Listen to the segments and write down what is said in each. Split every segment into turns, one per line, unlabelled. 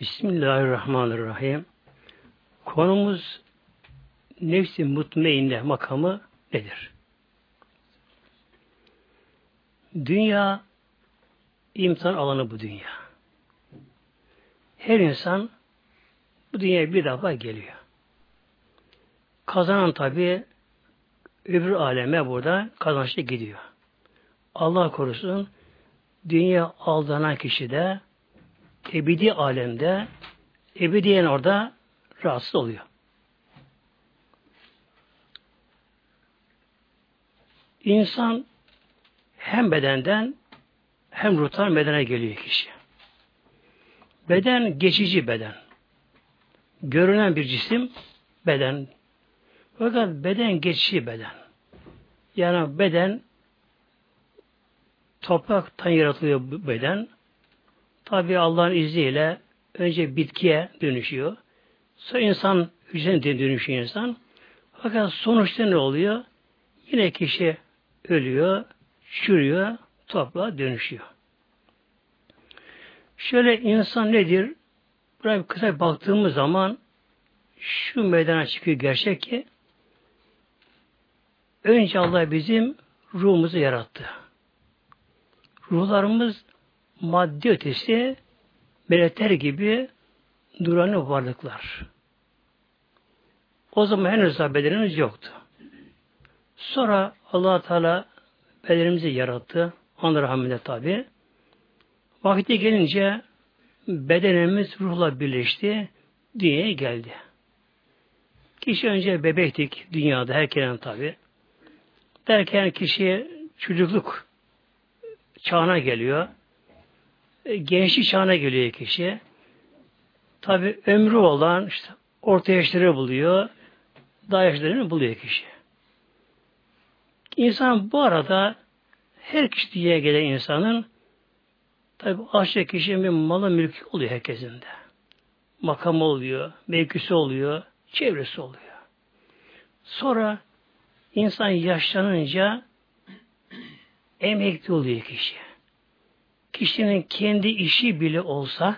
Bismillahirrahmanirrahim. Konumuz nefsi mutmainne makamı nedir? Dünya imtihan alanı bu dünya. Her insan bu dünyaya bir defa geliyor. Kazanan tabi öbür aleme burada kazançlı gidiyor. Allah korusun dünya aldanan kişi de ebedi alemde ebediyen orada rahatsız oluyor. İnsan hem bedenden hem ruhtan bedene geliyor kişi. Beden geçici beden. Görünen bir cisim beden. Fakat beden geçici beden. Yani beden topraktan yaratılıyor beden. Tabi Allah'ın izniyle önce bitkiye dönüşüyor. Sonra insan hücresine dönüşüyor insan. Fakat sonuçta ne oluyor? Yine kişi ölüyor, çürüyor, toprağa dönüşüyor. Şöyle insan nedir? Buraya kısa baktığımız zaman şu meydana çıkıyor gerçek ki önce Allah bizim ruhumuzu yarattı. Ruhlarımız maddi ötesi melekler gibi duran varlıklar. O zaman henüz daha bedenimiz yoktu. Sonra allah Teala bedenimizi yarattı. Onun rahmetine tabi. Vakti gelince bedenimiz ruhla birleşti. Dünyaya geldi. Kişi önce bebektik dünyada herkesin tabi. Derken kişi çocukluk çağına geliyor. E, gençlik çağına geliyor kişi. Tabi ömrü olan işte orta yaşları buluyor. Daha yaşlarını buluyor kişi. İnsan bu arada her kişi diye gelen insanın tabi aşağı kişinin bir malı mülkü oluyor herkesin de. Makam oluyor, mevkisi oluyor, çevresi oluyor. Sonra insan yaşlanınca emekli oluyor kişi. Kişinin kendi işi bile olsa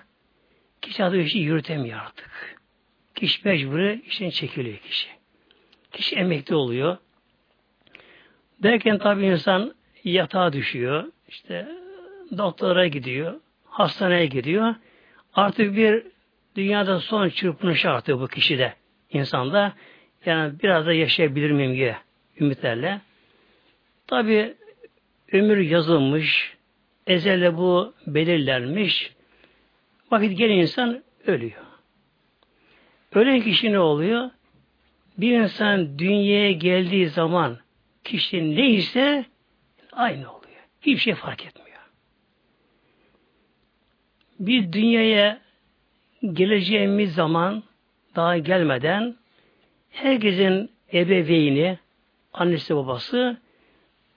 kişi adı işi yürütemiyor artık. Kişi mecburi işten çekiliyor kişi. Kişi emekli oluyor. Derken tabi insan yatağa düşüyor. İşte doktora gidiyor. Hastaneye gidiyor. Artık bir dünyada son çırpınış artık bu kişide. insanda. Yani biraz da yaşayabilir miyim diye ümitlerle. Tabi ömür yazılmış, ezelle bu belirlenmiş. Vakit gelen insan ölüyor. Ölen kişi ne oluyor? Bir insan dünyaya geldiği zaman kişi neyse aynı oluyor. Hiçbir şey fark etmiyor. Bir dünyaya geleceğimiz zaman daha gelmeden herkesin ebeveyni, annesi babası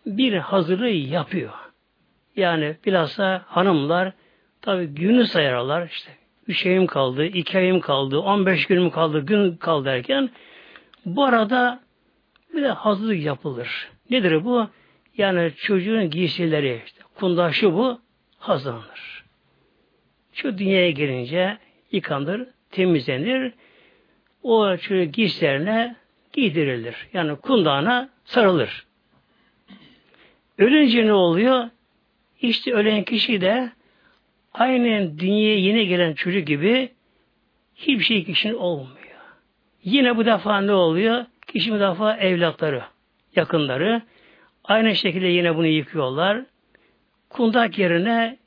bir hazırlığı yapıyor. Yani bilhassa hanımlar tabi günü sayarlar işte. Üç ayım kaldı, iki ayım kaldı, on beş günüm kaldı, gün kaldı derken bu arada bir de hazırlık yapılır. Nedir bu? Yani çocuğun giysileri, işte, kundaşı bu hazırlanır. Şu dünyaya gelince yıkanır, temizlenir. O çocuk giysilerine giydirilir. Yani kundağına sarılır. Ölünce ne oluyor? İşte ölen kişi de aynen dünyaya yeni gelen çocuk gibi hiçbir şey kişinin olmuyor. Yine bu defa ne oluyor? Kişi bu defa evlatları, yakınları aynı şekilde yine bunu yıkıyorlar. Kundak yerine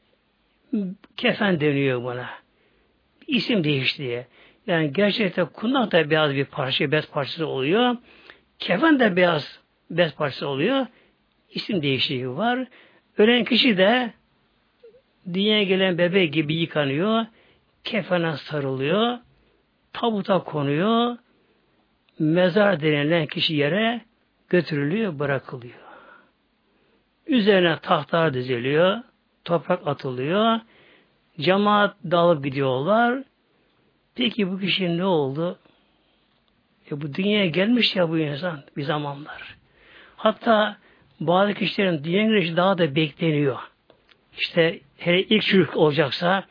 kefen deniyor buna. İsim değişti diye. Yani gerçekten kundak da beyaz bir parça, bez parçası oluyor. Kefen de beyaz bez parçası oluyor. İsim değişikliği var. Ölen kişi de dünyaya gelen bebek gibi yıkanıyor. Kefene sarılıyor. Tabuta konuyor mezar denilen kişi yere götürülüyor, bırakılıyor. Üzerine tahtlar diziliyor, toprak atılıyor, cemaat dalıp gidiyorlar. Peki bu kişi ne oldu? E bu dünyaya gelmiş ya bu insan bir zamanlar. Hatta bazı kişilerin dünyaya girişi daha da bekleniyor. İşte hele ilk çocuk olacaksa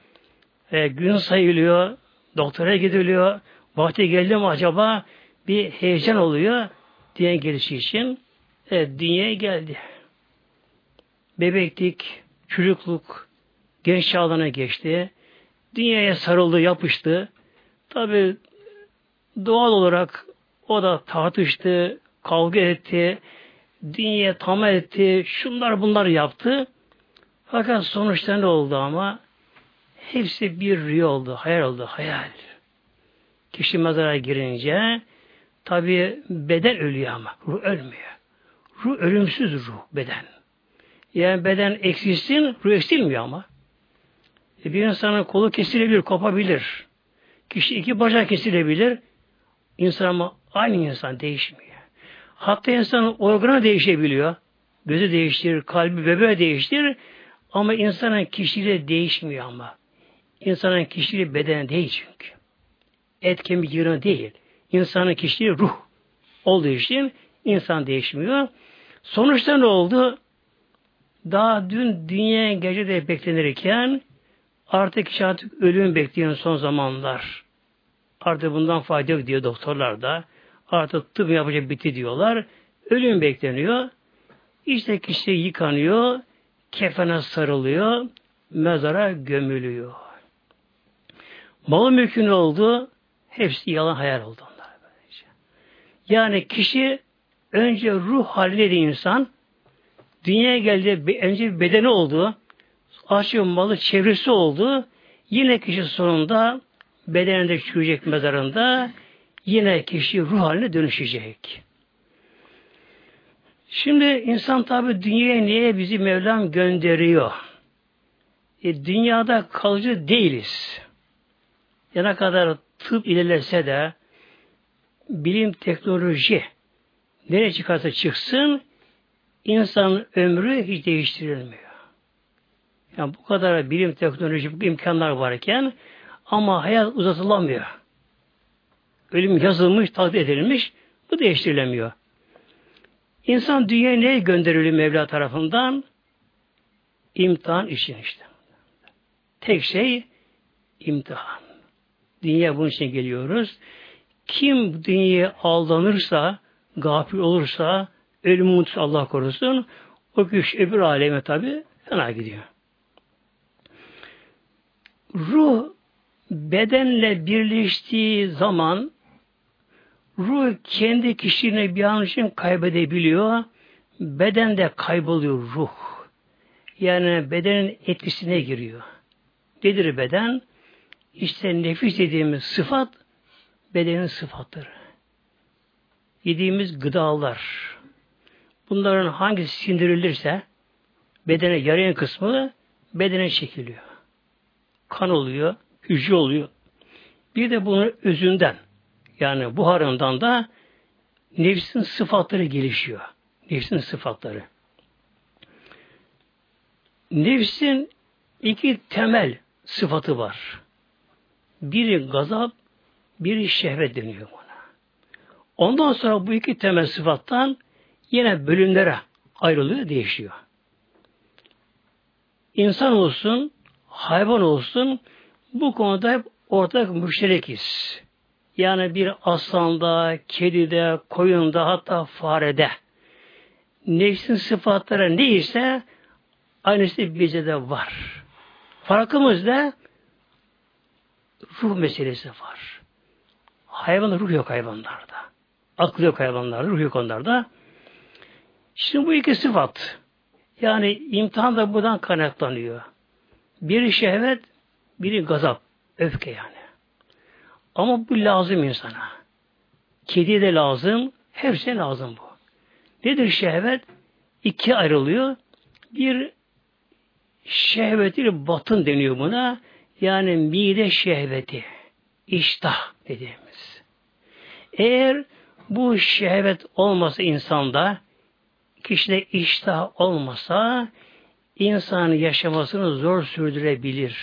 E, gün sayılıyor, doktora gidiliyor. Vakti geldi mi acaba bir heyecan oluyor diye gelişi için. Evet, dünyaya geldi. Bebeklik, çocukluk, genç çağlarına geçti. Dünyaya sarıldı, yapıştı. Tabi doğal olarak o da tartıştı, kavga etti, dünyaya tamam etti, şunlar bunlar yaptı. Fakat sonuçta ne oldu ama? Hepsi bir rüya oldu, hayal oldu, hayal. Kişi mezara girince tabi beden ölüyor ama ruh ölmüyor. Ruh ölümsüz ruh beden. Yani beden eksilsin, ruh eksilmiyor ama. E bir insanın kolu kesilebilir, kopabilir. Kişi iki bacak kesilebilir. İnsan ama aynı insan değişmiyor. Hatta insanın organı değişebiliyor. Gözü değiştirir, kalbi bebeğe değiştirir. Ama insanın kişiliği değişmiyor ama. İnsanın kişiliği bedene değil çünkü. Et kemik yığını değil. İnsanın kişiliği ruh olduğu için insan değişmiyor. Sonuçta ne oldu? Daha dün dünya gecede beklenirken artık artık ölüm bekleyen son zamanlar. Artık bundan fayda yok diyor doktorlar da. Artık tıp yapacak bitti diyorlar. Ölüm bekleniyor. İşte kişi yıkanıyor, kefene sarılıyor, mezara gömülüyor. Malı mülkün oldu, hepsi yalan hayal oldu onlar. Yani kişi önce ruh halinde insan, dünyaya geldi, önce bir bedeni oldu, açıyor malı çevresi oldu, yine kişi sonunda bedeninde çürüyecek mezarında, yine kişi ruh haline dönüşecek. Şimdi insan tabi dünyaya niye bizi Mevlam gönderiyor? E, dünyada kalıcı değiliz. Ya ne kadar tıp ilerlese de bilim, teknoloji nereye çıkarsa çıksın insanın ömrü hiç değiştirilmiyor. Yani bu kadar bilim, teknoloji, imkanlar varken ama hayat uzatılamıyor. Ölüm yazılmış, takdir edilmiş, bu değiştirilemiyor. İnsan dünyaya neye gönderiliyor Mevla tarafından? İmtihan için işte. Tek şey imtihan. Dünya bunun için geliyoruz. Kim dünyaya aldanırsa, gafil olursa, ölüm mutsuz Allah korusun, o güç öbür aleme tabi fena gidiyor. Ruh bedenle birleştiği zaman ruh kendi kişiliğini bir an için kaybedebiliyor. Beden de kayboluyor ruh. Yani bedenin etkisine giriyor. Nedir beden? İşte nefis dediğimiz sıfat bedenin sıfatları. Yediğimiz gıdalar. Bunların hangisi sindirilirse bedene yarayan kısmı bedene çekiliyor. Kan oluyor, hücre oluyor. Bir de bunun özünden yani buharından da nefsin sıfatları gelişiyor. Nefsin sıfatları. Nefsin iki temel sıfatı var. Biri gazap, biri şehvet deniyor buna. Ondan sonra bu iki temel sıfattan yine bölümlere ayrılıyor, değişiyor. İnsan olsun, hayvan olsun bu konuda hep ortak müşterekiz. Yani bir aslanda, kedide, koyunda hatta farede nefsin sıfatları neyse aynısı bize de var. Farkımız da ruh meselesi var. Hayvan ruh yok hayvanlarda. Akıl yok hayvanlarda, ruh yok onlarda. Şimdi bu iki sıfat yani imtihan da buradan kaynaklanıyor. Biri şehvet, biri gazap, öfke yani. Ama bu lazım insana. Kedi de lazım, hepsi lazım bu. Nedir şehvet? İki ayrılıyor. Bir şehveti batın deniyor buna. Yani mide şehveti. İştah dediğimiz. Eğer bu şehvet olmasa insanda, kişide iştah olmasa, insan yaşamasını zor sürdürebilir.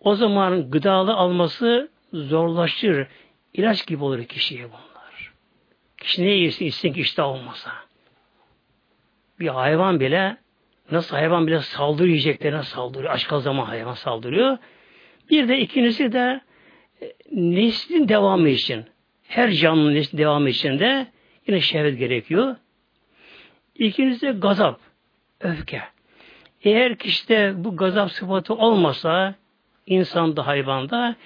O zaman gıdalı alması zorlaşır. İlaç gibi olur kişiye bunlar. Kişi ne yesin içsin ki iştah olmasa. Bir hayvan bile nasıl hayvan bile saldırı yiyeceklerine saldırıyor. Aç kal zaman hayvan saldırıyor. Bir de ikincisi de e, neslin devamı için. Her canlının neslin devamı için de yine şehvet gerekiyor. İkincisi de gazap, öfke. Eğer kişide bu gazap sıfatı olmasa insanda, hayvanda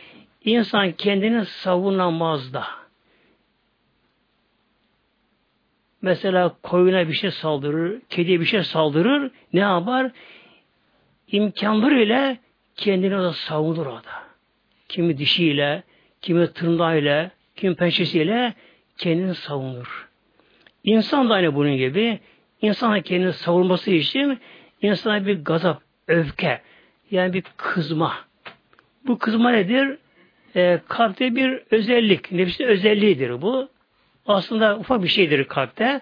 insan kendini savunamaz da. Mesela koyuna bir şey saldırır, kediye bir şey saldırır, ne yapar? İmkanlarıyla kendini da savunur o da. Kimi dişiyle, kimi tırnağıyla, kimi pençesiyle kendini savunur. İnsan da aynı bunun gibi. İnsan kendini savunması için insana bir gazap, öfke, yani bir kızma. Bu kızma nedir? E, kalpte bir özellik, nefsin özelliğidir bu. Aslında ufak bir şeydir kalpte.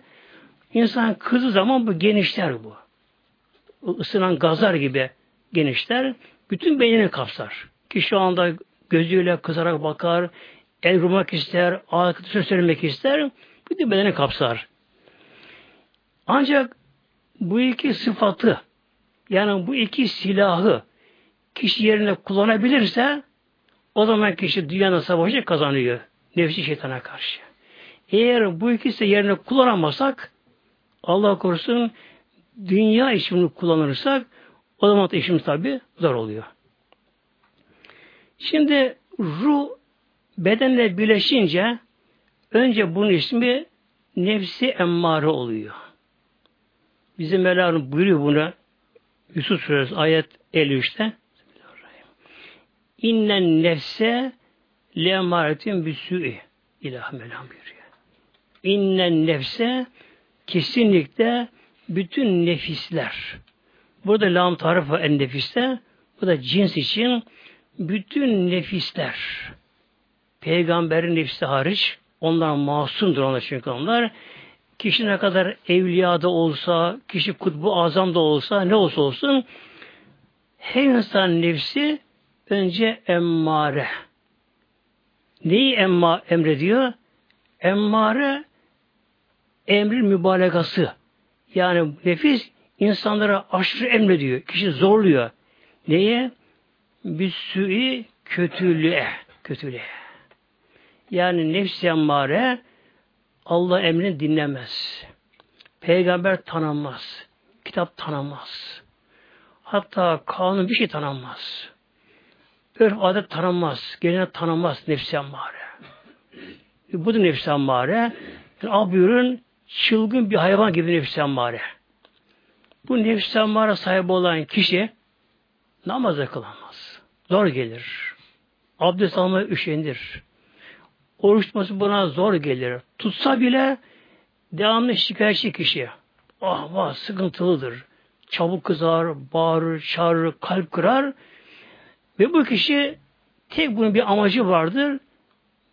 İnsan kızı zaman bu genişler bu. Isınan gazlar gibi genişler. Bütün beynini kapsar. Ki şu anda gözüyle kızarak bakar, el vurmak ister, ağır söz söylemek ister. Bütün bedeni kapsar. Ancak bu iki sıfatı yani bu iki silahı kişi yerine kullanabilirse o zaman kişi dünyanın savaşı kazanıyor. Nefsi şeytana karşı. Eğer bu ikisi yerine kullanamazsak Allah korusun dünya için kullanırsak o zaman da işimiz tabi zor oluyor. Şimdi ruh bedenle birleşince önce bunun ismi nefsi emmare oluyor. Bizim Mevla'nın buyuruyor bunu Yusuf Suresi ayet 53'te İnnen nefse lemaretin büsü'i ilah Mevlam buyuruyor. İnnen nefse kesinlikle bütün nefisler. Burada lam tarifı en nefiste bu da cins için bütün nefisler peygamberin nefsi hariç onlar masumdur onlar çünkü onlar kişi ne kadar evliya da olsa, kişi kutbu azam da olsa, ne olsa olsun her insan nefsi önce emmare. Neyi emma emrediyor? Emmare emrin mübalagası. Yani nefis insanlara aşırı emrediyor. Kişi zorluyor. Neye? Bir sui kötülüğe. Kötülüğe. Yani nefs emmare Allah emrini dinlemez. Peygamber tanınmaz. Kitap tanınmaz. Hatta kanun bir şey tanınmaz. Örf adet tanınmaz. Gelenek tanınmaz nefsi emmare. Bu da nefsi emmare. Yani buyurun çılgın bir hayvan gibi nefsi emmare. Bu nefsi emmare sahibi olan kişi namaz kılamaz. Zor gelir. Abdest almaya üşenir. Oruç tutması buna zor gelir. Tutsa bile devamlı şikayetçi kişi. Ah vah sıkıntılıdır. Çabuk kızar, bağırır, çağırır, kalp kırar. Ve bu kişi tek bunun bir amacı vardır.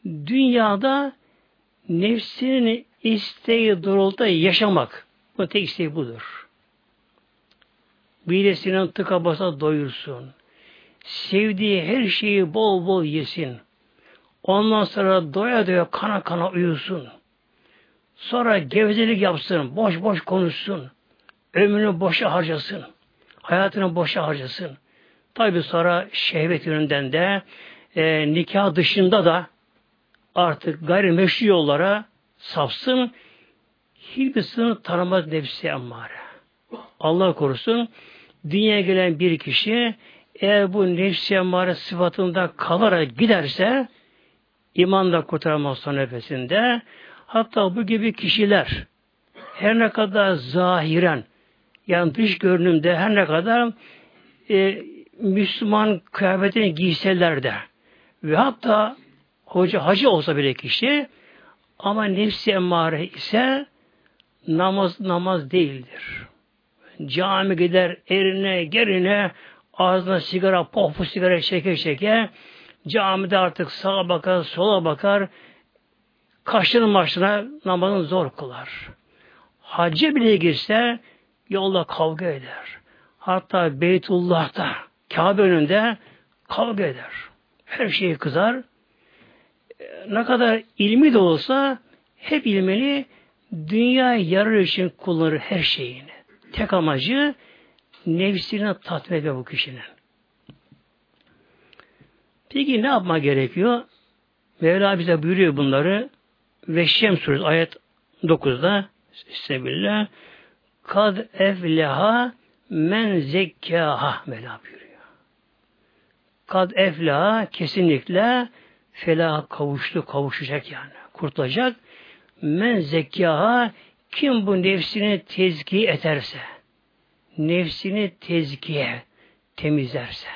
Dünyada nefsinin isteği doğrultuda yaşamak. Bu tek isteği budur. Midesinden tıka basa doyursun. Sevdiği her şeyi bol bol yesin. Ondan sonra doya doya kana kana uyusun. Sonra gevezelik yapsın, boş boş konuşsun. Ömrünü boşa harcasın. Hayatını boşa harcasın. Tabi sonra şehvet yönünden de e, nikah dışında da artık gayrimeşru yollara sapsın. Hiçbir sınır tanımaz nefsi emmare. Allah korusun dünyaya gelen bir kişi eğer bu nefsi emmare sıfatında kalarak giderse iman da kurtaramaz son nefesinde. Hatta bu gibi kişiler her ne kadar zahiren yani dış görünümde her ne kadar e, Müslüman kıyafetini giyseler de ve hatta hoca hacı olsa bile kişi ama nefsi emmare ise namaz namaz değildir. Cami gider erine gerine ağzına sigara, pofu sigara çeke çeke camide artık sağa bakar, sola bakar kaşının başına namazını zor kılar. Hacca bile girse yolda kavga eder. Hatta Beytullah'ta Kabe önünde kavga eder. Her şeyi kızar. Ne kadar ilmi de olsa hep ilmini dünya yarar için kullanır her şeyini. Tek amacı nefsini tatmin ediyor bu kişinin. Peki ne yapma gerekiyor? Mevla bize buyuruyor bunları. Ve suresi ayet 9'da Sebillah Kad efleha men zekkaha Mevla buyuruyor. Kad efleha kesinlikle felaha kavuştu, kavuşacak yani. Kurtulacak. Men zekkaha kim bu nefsini tezkiye ederse, nefsini tezkiye temizlerse,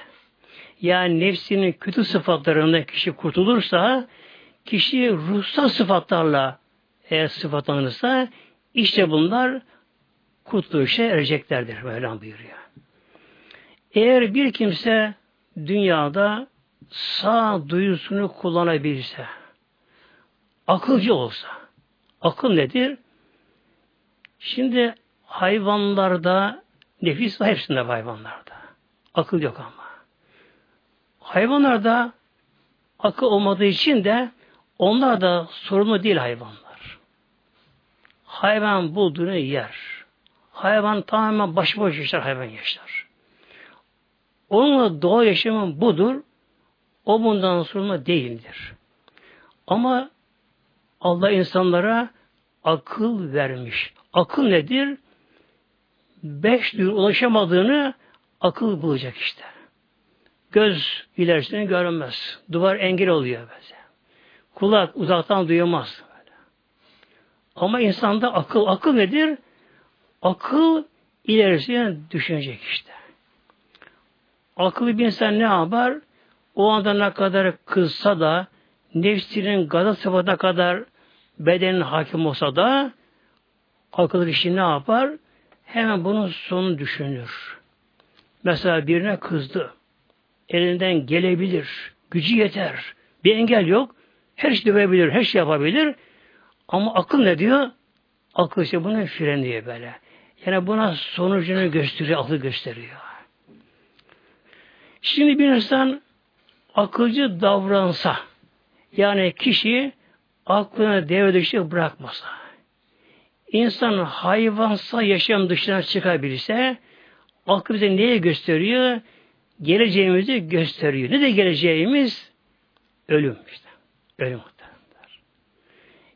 yani nefsinin kötü sıfatlarında kişi kurtulursa, kişi ruhsal sıfatlarla eğer sıfatlanırsa, işte bunlar kurtuluşa ereceklerdir. Mevlam buyuruyor. Eğer bir kimse dünyada sağ duyusunu kullanabilirse, akılcı olsa, akıl nedir? Şimdi hayvanlarda nefis var hepsinde hayvanlarda. Akıl yok ama. Hayvanlarda akıl olmadığı için de onlar da sorumlu değil hayvanlar. Hayvan bulduğunu yer. Hayvan tamamen başıboş yaşar, hayvan yaşar. Onunla doğa yaşamı budur. O bundan sorumlu değildir. Ama Allah insanlara akıl vermiş. Akıl nedir? Beş duyu ulaşamadığını akıl bulacak işte. Göz ilerisini görmez. Duvar engel oluyor böyle. Kulak uzaktan duyamaz. Ama insanda akıl, akıl nedir? Akıl ilerisine düşünecek işte. Akıllı bir insan ne yapar? O anda ne kadar kızsa da nefsinin gazı sıfatına kadar bedenin hakim olsa da akıllı kişi ne yapar? Hemen bunun sonunu düşünür. Mesela birine kızdı. Elinden gelebilir. Gücü yeter. Bir engel yok. Her şey dövebilir. Her şey yapabilir. Ama akıl ne diyor? Akıl işte bunu frenliyor böyle. Yani buna sonucunu gösteriyor, akıl gösteriyor. Şimdi bir insan akılcı davransa, yani kişi aklını devre dışı bırakmasa, insan hayvansa yaşam dışına çıkabilirse, akıl bize neye gösteriyor? Geleceğimizi gösteriyor. Ne de geleceğimiz? Ölüm işte. Ölüm muhtemelenler.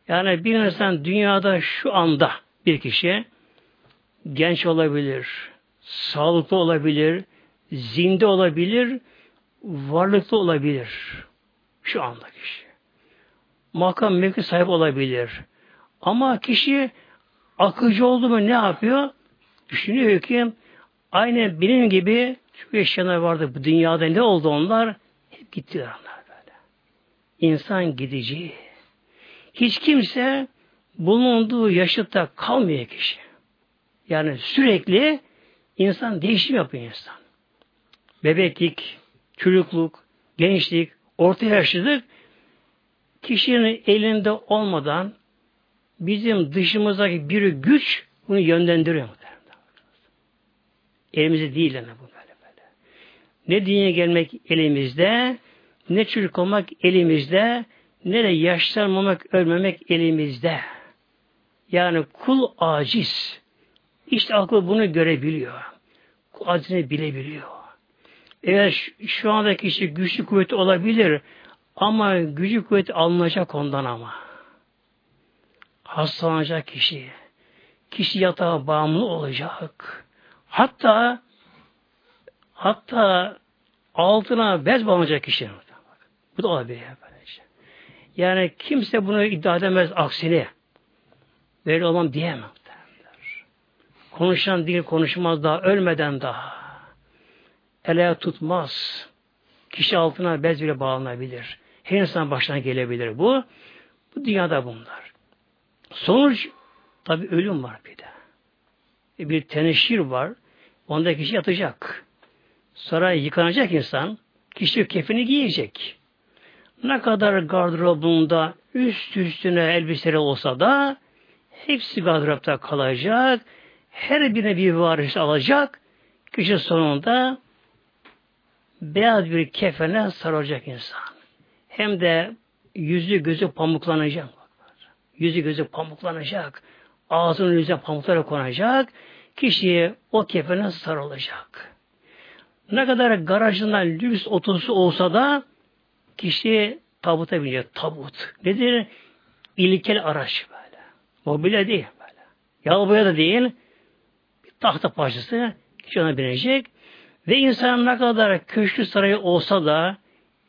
Yani bir insan dünyada şu anda bir kişi genç olabilir, sağlıklı olabilir, zinde olabilir, varlıklı olabilir. Şu anda kişi. Makam mevki sahip olabilir. Ama kişi akıcı oldu mu ne yapıyor? Düşünüyor ki aynı benim gibi şu yaşayanlar vardı bu dünyada ne oldu onlar? Hep gittiler onlar böyle. İnsan gidici. Hiç kimse bulunduğu yaşıtta kalmıyor kişi. Yani sürekli insan değişim yapıyor insan. Bebeklik, çocukluk, gençlik, orta yaşlılık kişinin elinde olmadan bizim dışımızdaki bir güç bunu yönlendiriyor. Elimizde değil yani bu böyle böyle. Ne dünyaya gelmek elimizde, ne çocuk olmak elimizde, ne de yaşlanmamak, ölmemek elimizde. Yani kul aciz. İşte akıl bunu görebiliyor. Kul acizini bilebiliyor. Evet şu anda kişi güçlü kuvveti olabilir ama gücü kuvveti alınacak ondan ama. Hastalanacak kişi. Kişi yatağa bağımlı olacak. Hatta hatta altına bez bağlanacak kişi. Bu da olabilir. Yani kimse bunu iddia edemez aksine. Böyle olmam diyemem. Konuşan dil konuşmaz daha, ölmeden daha. Ele tutmaz. Kişi altına bez bile bağlanabilir. Her insan başına gelebilir bu. Bu dünyada bunlar. Sonuç tabi ölüm var bir de. E, bir teneşir var. Onda kişi yatacak. Sonra yıkanacak insan. Kişi kefini giyecek. Ne kadar gardırobunda üst üstüne elbiseleri olsa da hepsi gardıropta kalacak. Her birine bir varis alacak. Kişi sonunda beyaz bir kefene sarılacak insan. Hem de yüzü gözü pamuklanacak. Yüzü gözü pamuklanacak. Ağzının yüzüne pamuklara konacak. Kişiye o kefene sarılacak. Ne kadar garajından lüks otosu olsa da kişi tabuta binecek. Tabut. Nedir? İlkel araç böyle. Mobilya değil böyle. Yağ da değil. Bir tahta parçası kişi ona binecek. Ve insan ne kadar köşkü sarayı olsa da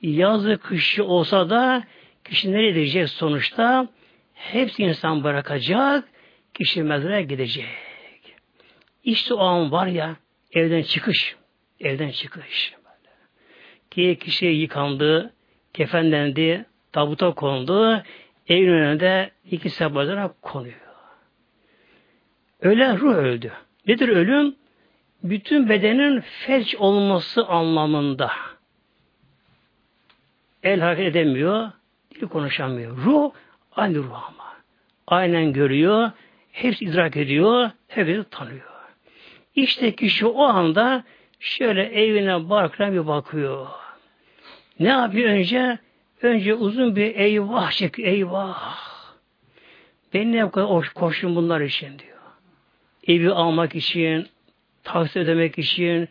yazı kışı olsa da kişi nereye gidecek sonuçta? Hepsi insan bırakacak, kişi mezara gidecek. İşte o an var ya, evden çıkış, evden çıkış. Ki kişi yıkandı, kefenlendi, tabuta kondu, evin önünde iki sabahlara konuyor. Ölen ruh öldü. Nedir ölüm? Bütün bedenin felç olması anlamında. El hareket edemiyor, dil konuşamıyor. Ruh aynı ruh ama. Aynen görüyor, hepsi idrak ediyor, hepsi tanıyor. İşte kişi o anda şöyle evine barkına bir bakıyor. Ne yapıyor önce? Önce uzun bir eyvah çekiyor. Eyvah. Ben ne kadar koştum bunlar için diyor. Evi almak için, taksit ödemek için,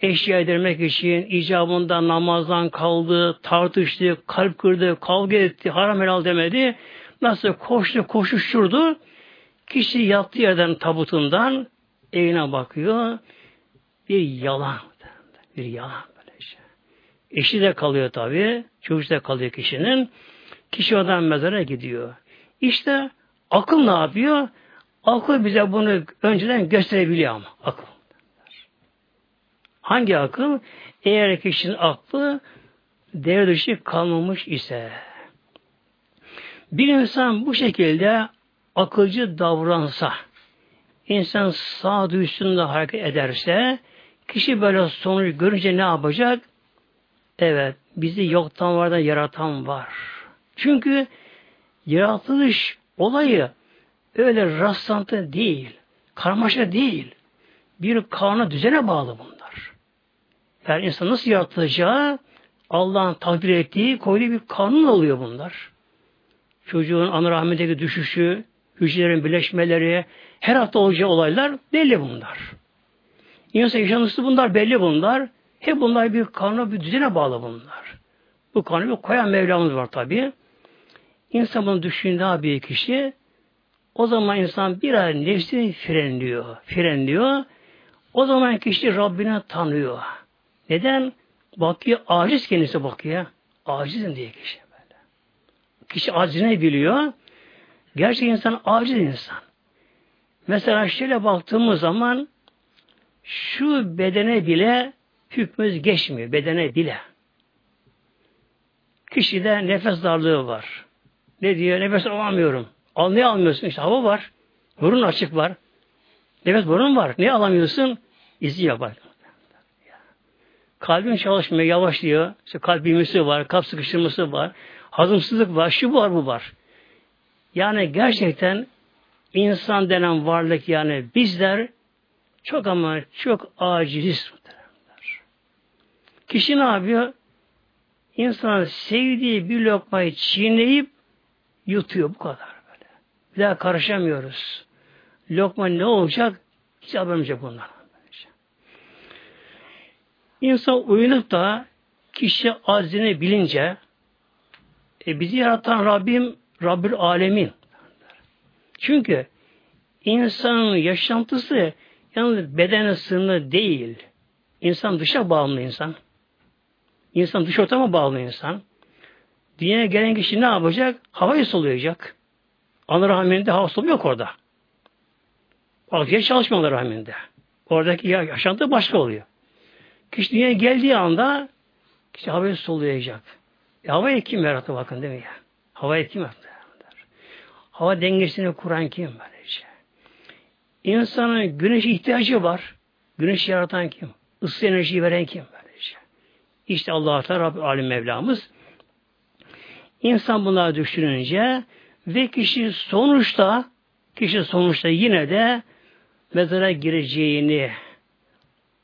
eşya edilmek için icabında namazdan kaldı, tartıştı, kalp kırdı, kavga etti, haram helal demedi. Nasıl koştu, koşuşturdu. Kişi yattığı yerden tabutundan evine bakıyor. Bir yalan. Bir yalan böyle şey. Eşi de kalıyor tabi. Çocuk da kalıyor kişinin. Kişi oradan mezara gidiyor. İşte akıl ne yapıyor? Akıl bize bunu önceden gösterebiliyor ama akıl. Hangi akıl? Eğer kişinin aklı devre dışı kalmamış ise. Bir insan bu şekilde akılcı davransa, insan sağduyusunda hareket ederse, kişi böyle sonuç görünce ne yapacak? Evet, bizi yoktan vardan yaratan var. Çünkü yaratılış olayı öyle rastlantı değil, karmaşa değil. Bir kanuna düzene bağlı bunlar. Yani insan nasıl yaratılacağı Allah'ın takdir ettiği, koyduğu bir kanun oluyor bunlar. Çocuğun ana rahmetindeki düşüşü, hücrelerin birleşmeleri, her hafta olacağı olaylar belli bunlar. İnsan yaşantısı bunlar belli bunlar. Hep bunlar bir kanuna, bir düzene bağlı bunlar. Bu kanunu koyan Mevlamız var tabi. İnsan bunu düşündüğü bir kişi o zaman insan bir ay nefsini frenliyor. Frenliyor. O zaman kişi Rabbini tanıyor. Neden? Bakıyor, aciz kendisi bakıyor. Acizim diye kişi böyle. Kişi acizini biliyor. Gerçek insan aciz insan. Mesela şöyle baktığımız zaman şu bedene bile hükmümüz geçmiyor. Bedene bile. Kişide nefes darlığı var. Ne diyor? Nefes alamıyorum. Al ne almıyorsun? İşte hava var. Burun açık var. Nefes burun var. Ne alamıyorsun? İzi yapar. Kalbin çalışmıyor, yavaşlıyor. İşte kalp büyümesi var, kalp sıkıştırması var. Hazımsızlık var, şu var, bu var. Yani gerçekten insan denen varlık yani bizler çok ama çok aciziz. Kişi ne yapıyor? İnsan sevdiği bir lokmayı çiğneyip yutuyor bu kadar böyle. Bir daha karışamıyoruz. Lokma ne olacak? Hiç haberimiz yok bunlar. İnsan uyanıp da kişi azini bilince e, bizi yaratan Rabbim Rabbül Alemin. Çünkü insanın yaşantısı yalnız bedene sınırlı değil. İnsan dışa bağımlı insan. İnsan dış ortama bağlı insan. Dünyaya gelen kişi ne yapacak? Havayı soluyacak. Ana rahminde hava soluyor yok orada. Akciğer çalışmıyorlar rahminde. Oradaki yaşantı başka oluyor. Kişi dünyaya geldiği anda kişi havayı soluyacak. E, havayı kim yarattı bakın değil mi ya? Havayı kim yarattı? Hava dengesini kuran kim böylece? İnsanın güneş ihtiyacı var. Güneş yaratan kim? Isı enerjiyi veren kim böylece? İşte Allah Teala Rabbi Alim Mevlamız. İnsan bunları düşününce ve kişi sonuçta kişi sonuçta yine de mezara gireceğini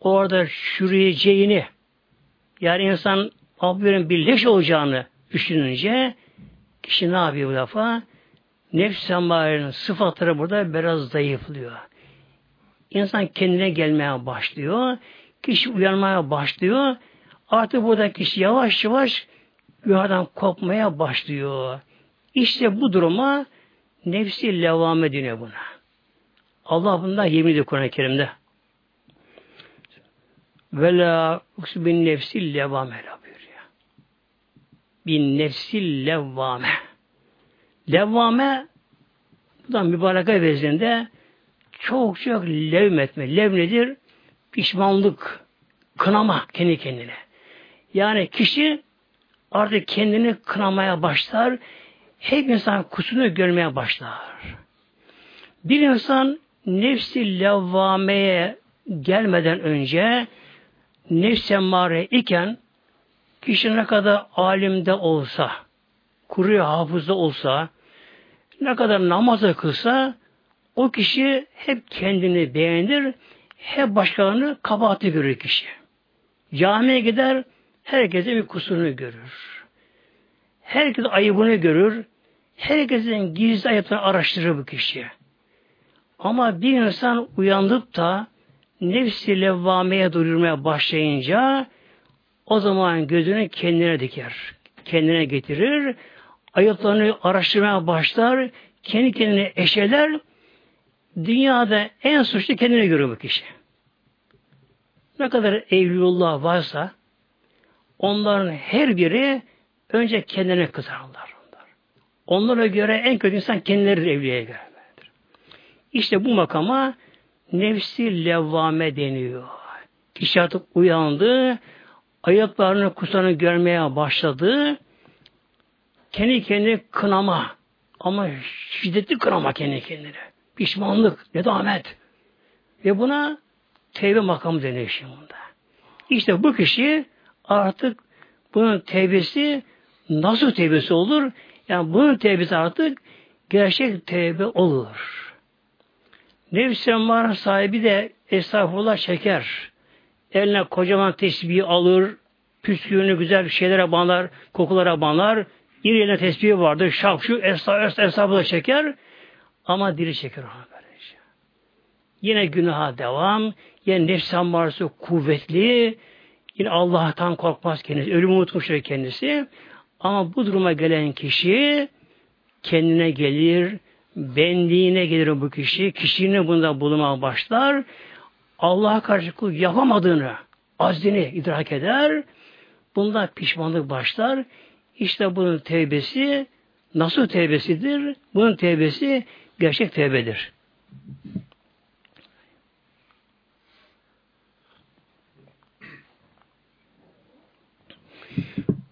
orada çürüyeceğini yani insan Rabbinin bir leş olacağını düşününce kişi ne yapıyor bu defa? Nefs emmarenin sıfatları burada biraz zayıflıyor. İnsan kendine gelmeye başlıyor. Kişi uyanmaya başlıyor. Artık burada kişi yavaş yavaş günahdan kopmaya başlıyor. İşte bu duruma nefsi levame deniyor buna. Allah bundan yemin ediyor Kur'an-ı Kerim'de. Ve la bin nefsi levame buyuruyor. Bin nefsi levame. Levame bu da mübareke vezinde çok çok levmetme. Lev nedir? Pişmanlık, kınama kendi kendine. Yani kişi artık kendini kınamaya başlar. Hep insan kusurunu görmeye başlar. Bir insan nefsi levvameye gelmeden önce nefs emmare iken kişi ne kadar alimde olsa, kuru hafızda olsa, ne kadar namazı kılsa o kişi hep kendini beğenir, hep başkalarını kabahati görür kişi. Camiye gider, herkese bir kusurunu görür. Herkes ayıbını görür. Herkesin gizli ayıplarını araştırır bu kişi. Ama bir insan uyanıp da nefsi levvameye duyurmaya başlayınca o zaman gözünü kendine diker. Kendine getirir. Ayıplarını araştırmaya başlar. Kendi kendine eşeler. Dünyada en suçlu kendine görür bu kişi. Ne kadar evliyullah varsa onların her biri önce kendine kızarlar. Onlar. Onlara göre en kötü insan kendileri evliye göre. İşte bu makama nefsi levvame deniyor. Kişi artık uyandı, ayıplarını kusurunu görmeye başladı, kendi kendini kınama, ama şiddetli kınama kendi kendine. Pişmanlık, nedamet. Ve buna tevbe makamı deniyor şimdi. İşte bu kişi artık bunun tevbesi nasıl tevbesi olur? Yani bunun tevbesi artık gerçek tevbe olur. Nefs emmare sahibi de estağfurullah çeker. Eline kocaman tesbihi alır, püsküğünü güzel şeylere banlar, kokulara banlar. İri eline tesbihi vardır, şak şu estağfurullah çeker. Ama diri çeker. Yine günaha devam. Yine nefs emmaresi kuvvetli. Yine Allah'tan korkmaz kendisi. Ölümü unutmuştur kendisi. Ama bu duruma gelen kişi kendine gelir, benliğine gelir bu kişi, kişiliğine bunda bulunmaya başlar, Allah'a karşı kul yapamadığını, azdini idrak eder, bunda pişmanlık başlar. İşte bunun tevbesi nasıl tevbesidir? Bunun tevbesi gerçek tevbedir.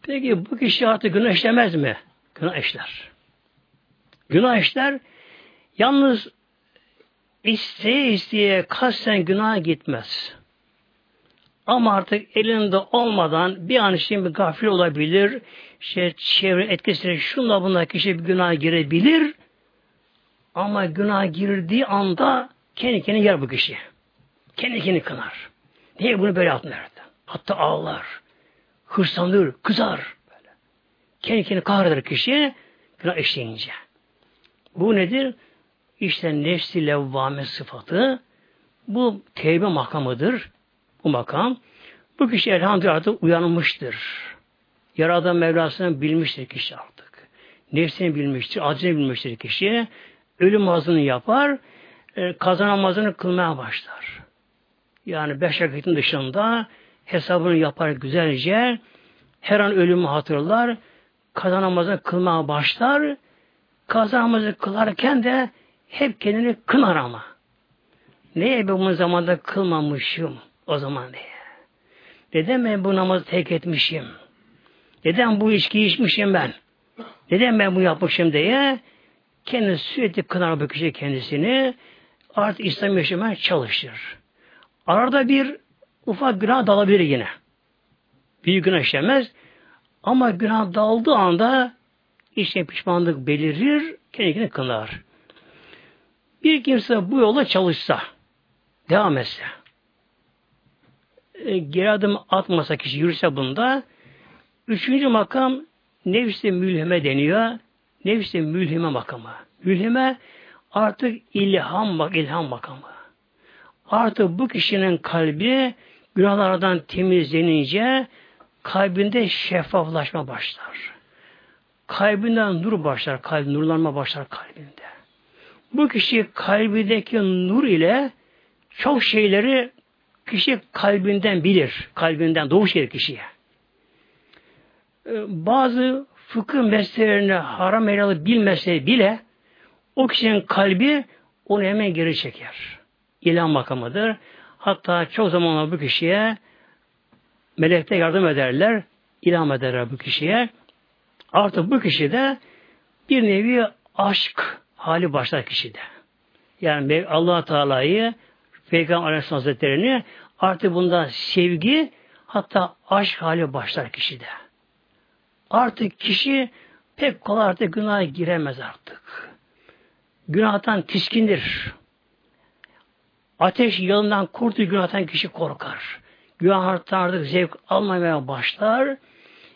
Peki bu kişi artık günah işlemez mi? Günah işler. Günah işler Yalnız isteye isteye kasten günah gitmez. Ama artık elinde olmadan bir an için bir gafil olabilir. İşte çevre etkisiyle şunla buna kişi bir günah girebilir. Ama günah girdiği anda kendi kendine yer bu kişi. Kendi kendini kınar. Niye bunu böyle yaptın Hatta ağlar. Hırslanır, kızar. Böyle. Kendi kendini kahreder kişi günah işleyince. Bu nedir? İşte nefsi levvame sıfatı bu tevbe makamıdır. Bu makam. Bu kişi elhamdülillah artık uyanmıştır. Yaradan Mevlasını bilmiştir kişi artık. Nefsini bilmiştir, acını bilmiştir kişi. Ölüm hazını yapar, e, kazanamazını kılmaya başlar. Yani beş vakit'in dışında hesabını yapar güzelce, her an ölümü hatırlar, kazanamazını kılmaya başlar, kazanamazını kılarken de hep kendini kınar ama. Neye ben bu zamanda kılmamışım o zaman diye. Neden ben bu namazı tek etmişim? Neden bu içki içmişim ben? Neden ben bunu yapmışım diye kendisi sürekli kınar bu kişi kendisini artık İslam yaşamaya çalışır. Arada bir ufak günah dalabilir yine. Büyük günah işlemez. Ama günah daldığı anda işte pişmanlık belirir, kendini kınar. Bir kimse bu yola çalışsa, devam etse, e, geri adım atmasa kişi yürüse bunda, üçüncü makam nefsi mülhime deniyor. Nefsi mülhime makamı. Mülhime artık ilham bak ilham makamı. Artık bu kişinin kalbi günahlardan temizlenince kalbinde şeffaflaşma başlar. Kalbinden nur başlar, kalp nurlanma başlar kalbinde. Bu kişi kalbindeki nur ile çok şeyleri kişi kalbinden bilir. Kalbinden doğuş gelir kişiye. Ee, bazı fıkıh meselelerini haram helalı bilmese bile o kişinin kalbi onu hemen geri çeker. İlan makamıdır. Hatta çok zamanlar bu kişiye melekte yardım ederler, ilham ederler bu kişiye. Artık bu kişide bir nevi aşk hali başlar kişide. Yani allah Teala'yı Peygamber Aleyhisselam Hazretleri'ni artık bunda sevgi hatta aşk hali başlar kişide. Artık kişi pek kolay artık günaha giremez artık. Günahtan tiskindir. Ateş yalından kurtu günahtan kişi korkar. Günahtan artık zevk almamaya başlar.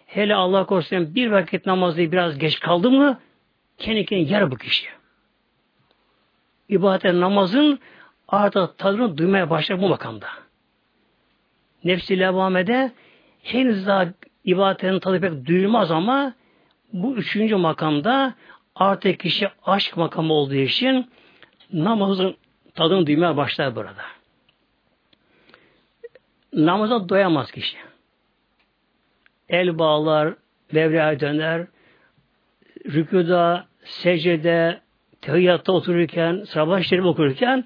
Hele Allah korusun bir vakit namazı biraz geç kaldı mı kendi kendine yer bu kişi. İbadet namazın artık tadını duymaya başlar bu makamda. Nefsi levamede henüz daha ibadetin tadı pek duyulmaz ama bu üçüncü makamda artık kişi aşk makamı olduğu için namazın tadını duymaya başlar burada. Namaza doyamaz kişi. El bağlar, Mevla'ya döner, rükuda, secde, tehiyyatta otururken, sabah şerif okurken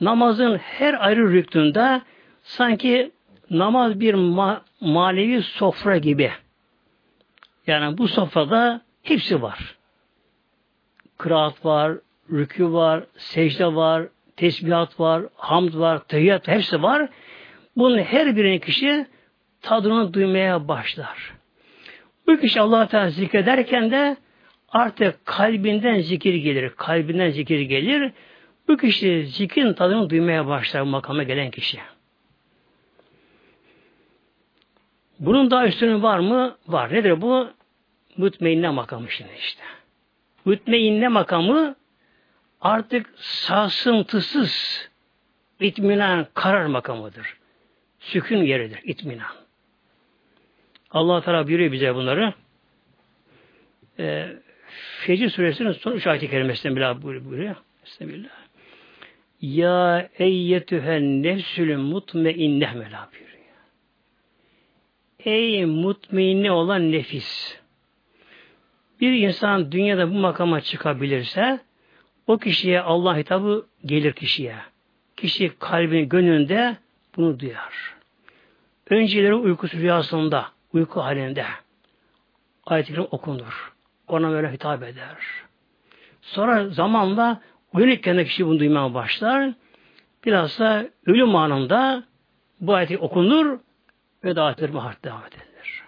namazın her ayrı rüktünde sanki namaz bir ma manevi sofra gibi. Yani bu sofrada hepsi var. Kıraat var, rükü var, secde var, tesbihat var, hamd var, tehiyyat hepsi var. Bunun her birinin kişi tadını duymaya başlar. Bu kişi allah Teala zikrederken de artık kalbinden zikir gelir. Kalbinden zikir gelir. Bu kişi zikrin tadını duymaya başlar makama gelen kişi. Bunun daha üstünü var mı? Var. Nedir bu? Mütmeinne makamı şimdi işte. Mütmeinne makamı artık sarsıntısız itminan karar makamıdır. Sükun yeridir. itminan. Allah Teala buyuruyor bize bunları. E, Fecr suresinin son üç ayet-i kerimesinden bile buyuruyor. Bismillah. Ya eyyetühen nefsülü mutmeinne mela buyuruyor. Ey mutmainne olan nefis. Bir insan dünyada bu makama çıkabilirse o kişiye Allah hitabı gelir kişiye. Kişi kalbin gönlünde bunu duyar. Önceleri uykusu rüyasında, uyku halinde ayet okunur. Ona böyle hitap eder. Sonra zamanla uyanıkken kişi bunu duymaya başlar. Bilhassa ölüm anında bu ayet okunur ve dağıtır mahat devam edilir.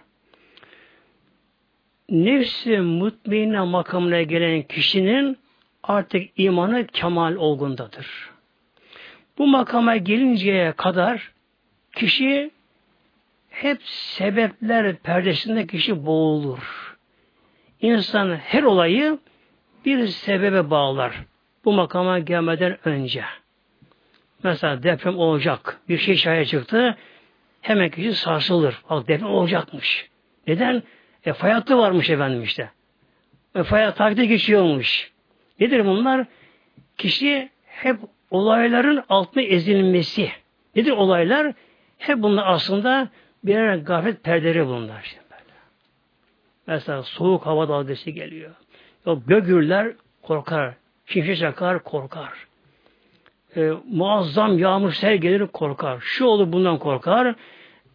Nefsi mutmainne makamına gelen kişinin artık imanı kemal olgundadır. Bu makama gelinceye kadar kişi hep sebepler perdesinde kişi boğulur. İnsan her olayı bir sebebe bağlar. Bu makama gelmeden önce. Mesela deprem olacak. Bir şey şayet çıktı. Hemen kişi sarsılır. Bak deprem olacakmış. Neden? E fay hattı varmış efendim işte. E fay takipte geçiyormuş. Nedir bunlar? Kişi hep olayların altına ezilmesi. Nedir olaylar? Hep bunlar aslında birer gaflet perdeleri bunlar. Mesela soğuk hava dalgası geliyor. Yok gögürler korkar. Şimşek çakar korkar. Ee, muazzam yağmur sel gelir korkar. Şu olur bundan korkar.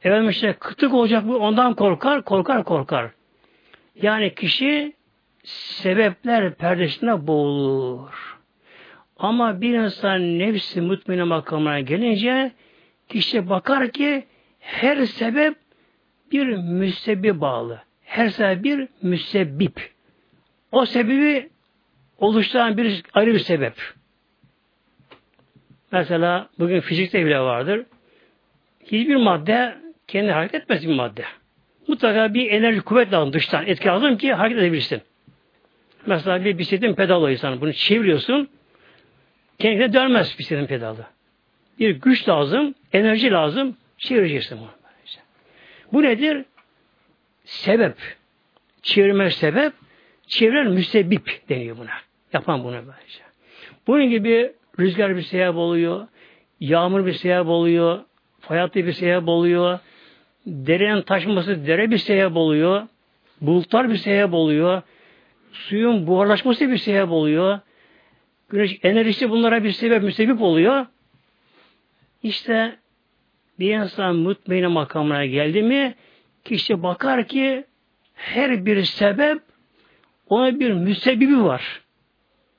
Efendim işte kıtık olacak bu ondan korkar, korkar, korkar. Yani kişi sebepler perdesine boğulur. Ama bir insan nefsi mutmainne makamına gelince kişi bakar ki her sebep bir müsebbi bağlı. Her sebep bir müsebbip. O sebebi oluşturan bir ayrı bir sebep. Mesela bugün fizikte bile vardır. Hiçbir madde kendi hareket etmez bir madde. Mutlaka bir enerji kuvvet lazım dıştan. Etki lazım ki hareket edebilirsin. Mesela bir bisikletin pedalı insan. Bunu çeviriyorsun. Kendine dönmez bisikletin pedalı. Bir güç lazım, enerji lazım. Çevireceksin bunu. Bu nedir? Sebep. Çevirme sebep. Çeviren müsebbip deniyor buna. Yapan bunu böylece. Bunun gibi rüzgar bir sebep oluyor. Yağmur bir sebep oluyor. Fayatlı bir sebep oluyor. Derenin taşması dere bir sebep oluyor. Bulutlar bir sebep oluyor. Suyun buharlaşması bir sebep oluyor. Güneş enerjisi bunlara bir sebep, müsebip oluyor. İşte bir insan mutmainne makamına geldi mi kişi bakar ki her bir sebep ona bir müsebbibi var.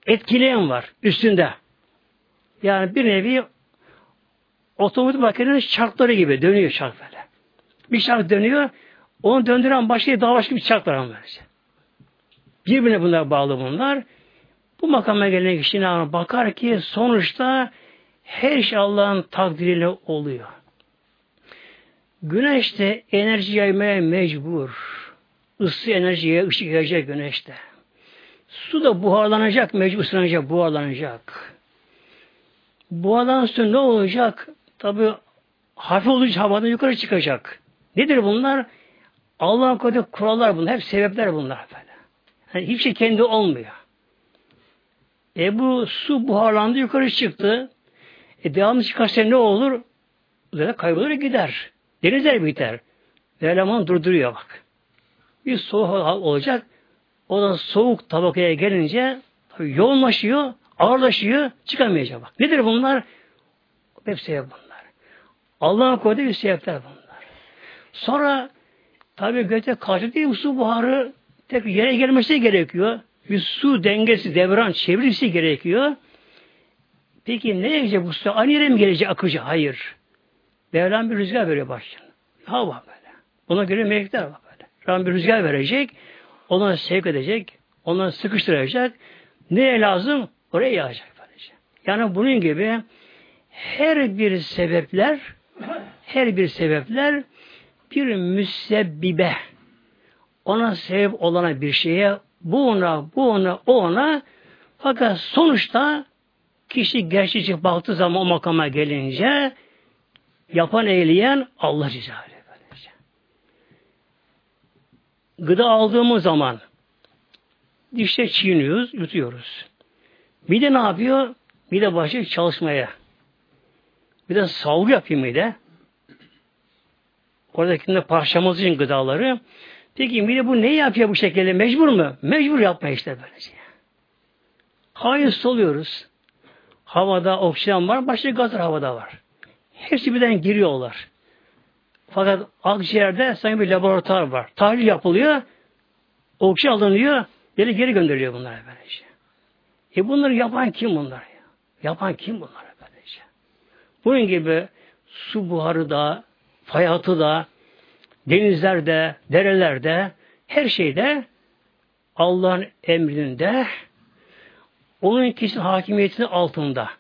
Etkileyen var üstünde. Yani bir nevi otomatik makinenin çarkları gibi dönüyor çark böyle. Bir çark dönüyor, onu döndüren başka daha başka bir çark var böylece. Birbirine bunlar bağlı bunlar. Bu makama gelen kişi bakar ki sonuçta her şey Allah'ın takdiriyle oluyor. Güneş de enerji yaymaya mecbur. Isı enerjiye, ışık yayacak güneşte. Su da buharlanacak, mecbur ısınacak, buharlanacak. Buharlanan su ne olacak? Tabi hafif olacak havadan yukarı çıkacak. Nedir bunlar? Allah'ın koyduğu kurallar bunlar. Hep sebepler bunlar böyle. Yani hiçbir şey kendi olmuyor. E bu su buharlandı yukarı çıktı. E devamlı çıkarsa ne olur? Zaten kaybolur gider. Denizler biter. Mevlam durduruyor bak. Bir soğuk olacak. O da soğuk tabakaya gelince tabii yoğunlaşıyor, ağırlaşıyor, çıkamayacak bak. Nedir bunlar? Hep sebep bunlar. Allah'ın koyduğu bir sebepler bunlar. Sonra tabi göte karşı değil su buharı tek yere gelmesi gerekiyor. Bir su dengesi, devran çevirisi gerekiyor. Peki ne gelecek bu su? Aynı yere mi gelecek akıcı? Hayır. Mevlam bir rüzgar veriyor başına. Hava böyle. Buna göre melekler var böyle. Rabbim bir rüzgar verecek. Onları sevk edecek. Onları sıkıştıracak. Neye lazım? Oraya yağacak. Böylece. Yani bunun gibi her bir sebepler her bir sebepler bir müsebbibe ona sebep olana bir şeye bu ona, bu ona, o ona fakat sonuçta kişi gerçekçi baktığı zaman o makama gelince yapan eyleyen Allah Cizali. Gıda aldığımız zaman dişte çiğniyoruz, yutuyoruz. Bir de ne yapıyor? Bir de başlıyor çalışmaya. Bir de salgı yapayım bir de. Oradakinde parçamız için gıdaları. Peki bir de bu ne yapıyor bu şekilde? Mecbur mu? Mecbur yapma işte böylece. Havayı soluyoruz. Havada oksijen var, başka gazlar havada var. Hepsi birden giriyorlar. Fakat akciğerde sanki bir laboratuvar var. Tahlil yapılıyor, oksijen alınıyor, geri geri gönderiliyor bunlar böylece. E bunları yapan kim bunlar ya? Yapan kim bunlar böylece? Bunun gibi su buharı da, fayatı da, denizlerde, derelerde, her şeyde Allah'ın emrinde, onun kişinin hakimiyetinin altında.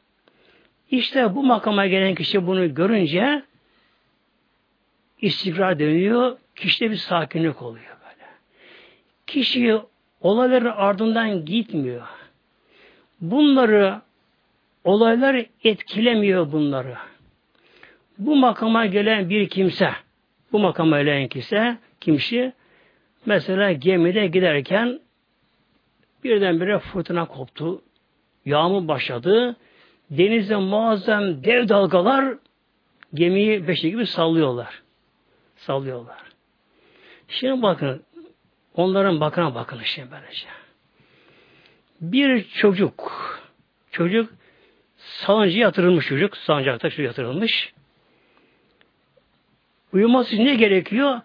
İşte bu makama gelen kişi bunu görünce istikrar dönüyor, kişide bir sakinlik oluyor böyle. Kişi olayların ardından gitmiyor. Bunları olaylar etkilemiyor bunları. Bu makama gelen bir kimse, bu makama gelen kimse, kimse mesela gemide giderken birdenbire fırtına koptu. Yağmur başladı. Denizde muazzam dev dalgalar gemiyi beşi gibi sallıyorlar. Sallıyorlar. Şimdi bakın onların bakına bakın şimdi böylece. Bir çocuk çocuk salıncı yatırılmış çocuk. Salıncakta çocuk yatırılmış. Uyuması için ne gerekiyor?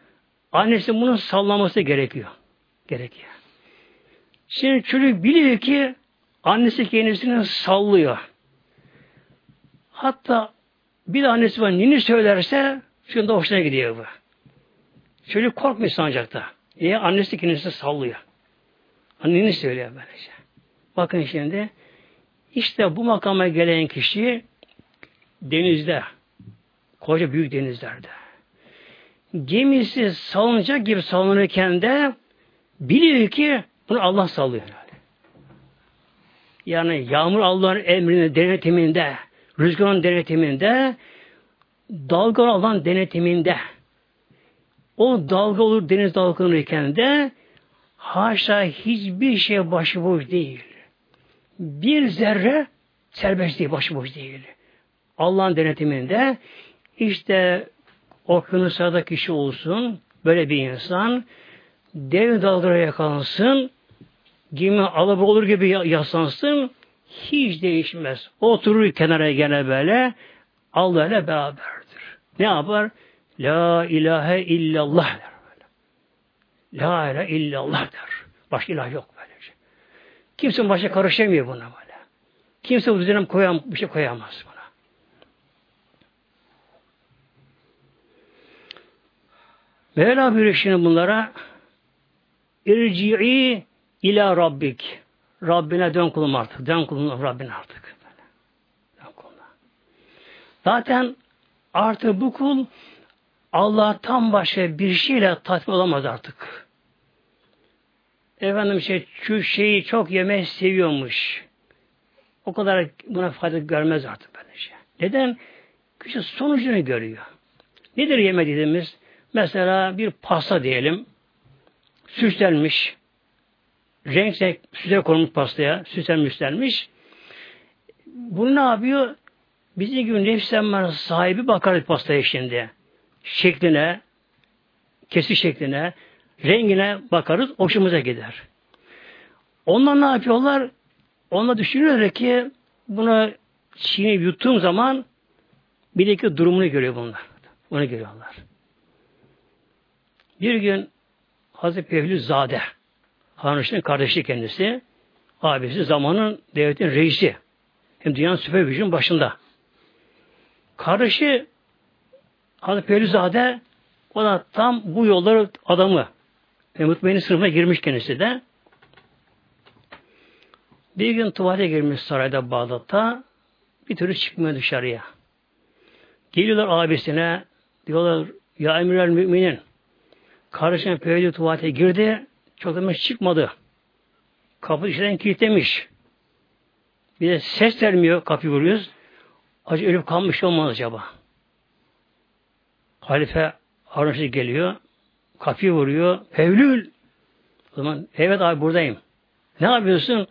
Annesi bunun sallaması gerekiyor. Gerekiyor. Şimdi çocuk biliyor ki annesi kendisini sallıyor. Hatta bir annesi var nini söylerse şunda da hoşuna gidiyor bu. Çocuk korkmuyor sancakta. Niye? Annesi kendisini sallıyor. Anneni söylüyor böylece. Bakın şimdi işte bu makama gelen kişi denizde koca büyük denizlerde gemisi salınacak gibi salınırken de biliyor ki bunu Allah sallıyor. Yani yağmur Allah'ın emrinde, denetiminde, rüzgarın denetiminde, dalga olan denetiminde. o dalga olur deniz dalgalanırken de haşa hiçbir şey başıboş değil. Bir zerre serbest değil, başıboş değil. Allah'ın denetiminde işte okyanusta kişi olsun, böyle bir insan, dev dalgalara yakalansın, gemi alıp olur gibi yaslansın, hiç değişmez. Oturur kenara gene böyle, Allah ile beraberdir. Ne yapar? La ilahe illallah der. Böyle. La ilahe illallah der. Başka ilah yok böylece. Kimse başa karışamıyor buna böyle. Kimse bu düzenem koyam, bir şey koyamaz buna. Mevla buyuruyor şimdi bunlara İrci'i ila Rabbik. Rabbine dön kulum artık. Dön kulum Rabbine artık. Dön kuluna. Zaten artık bu kul Allah'tan başka bir şeyle tatmin olamaz artık. Efendim şey, şu şeyi çok yemeyi seviyormuş. O kadar buna fayda görmez artık böyle şey. Neden? Kişi sonucunu görüyor. Nedir yeme dediğimiz? Mesela bir pasta diyelim. Süslenmiş. Renk süse konmuş pastaya. Süslenmiş süslenmiş. Bunu ne yapıyor? Bizim gibi nefsen sahibi bakar pastaya şimdi şekline, kesi şekline, rengine bakarız, hoşumuza gider. Onlar ne yapıyorlar? Onlar düşünüyorlar ki buna çiğneyip yuttuğum zaman bir de durumunu görüyor bunlar. Onu görüyorlar. Bir gün Hazreti Pevlü Zade Harun kardeşi kendisi abisi zamanın devletin reisi hem dünyanın süper gücünün başında. Kardeşi Hazreti Pelizade o da tam bu yolları adamı. E, mutmainin sınıfına girmiş kendisi de. Bir gün tuvalete girmiş sarayda Bağdat'ta bir türlü çıkmıyor dışarıya. Geliyorlar abisine diyorlar ya emirler müminin kardeşine Peygamber tuvalete girdi demiş çıkmadı. Kapı içinden kilitlemiş. Bir de ses vermiyor kapıyı vuruyoruz. Acı ölüp kalmış olmaz acaba? Halife Harun geliyor. Kapıyı vuruyor. Pevlül. O zaman evet abi buradayım. Ne yapıyorsun?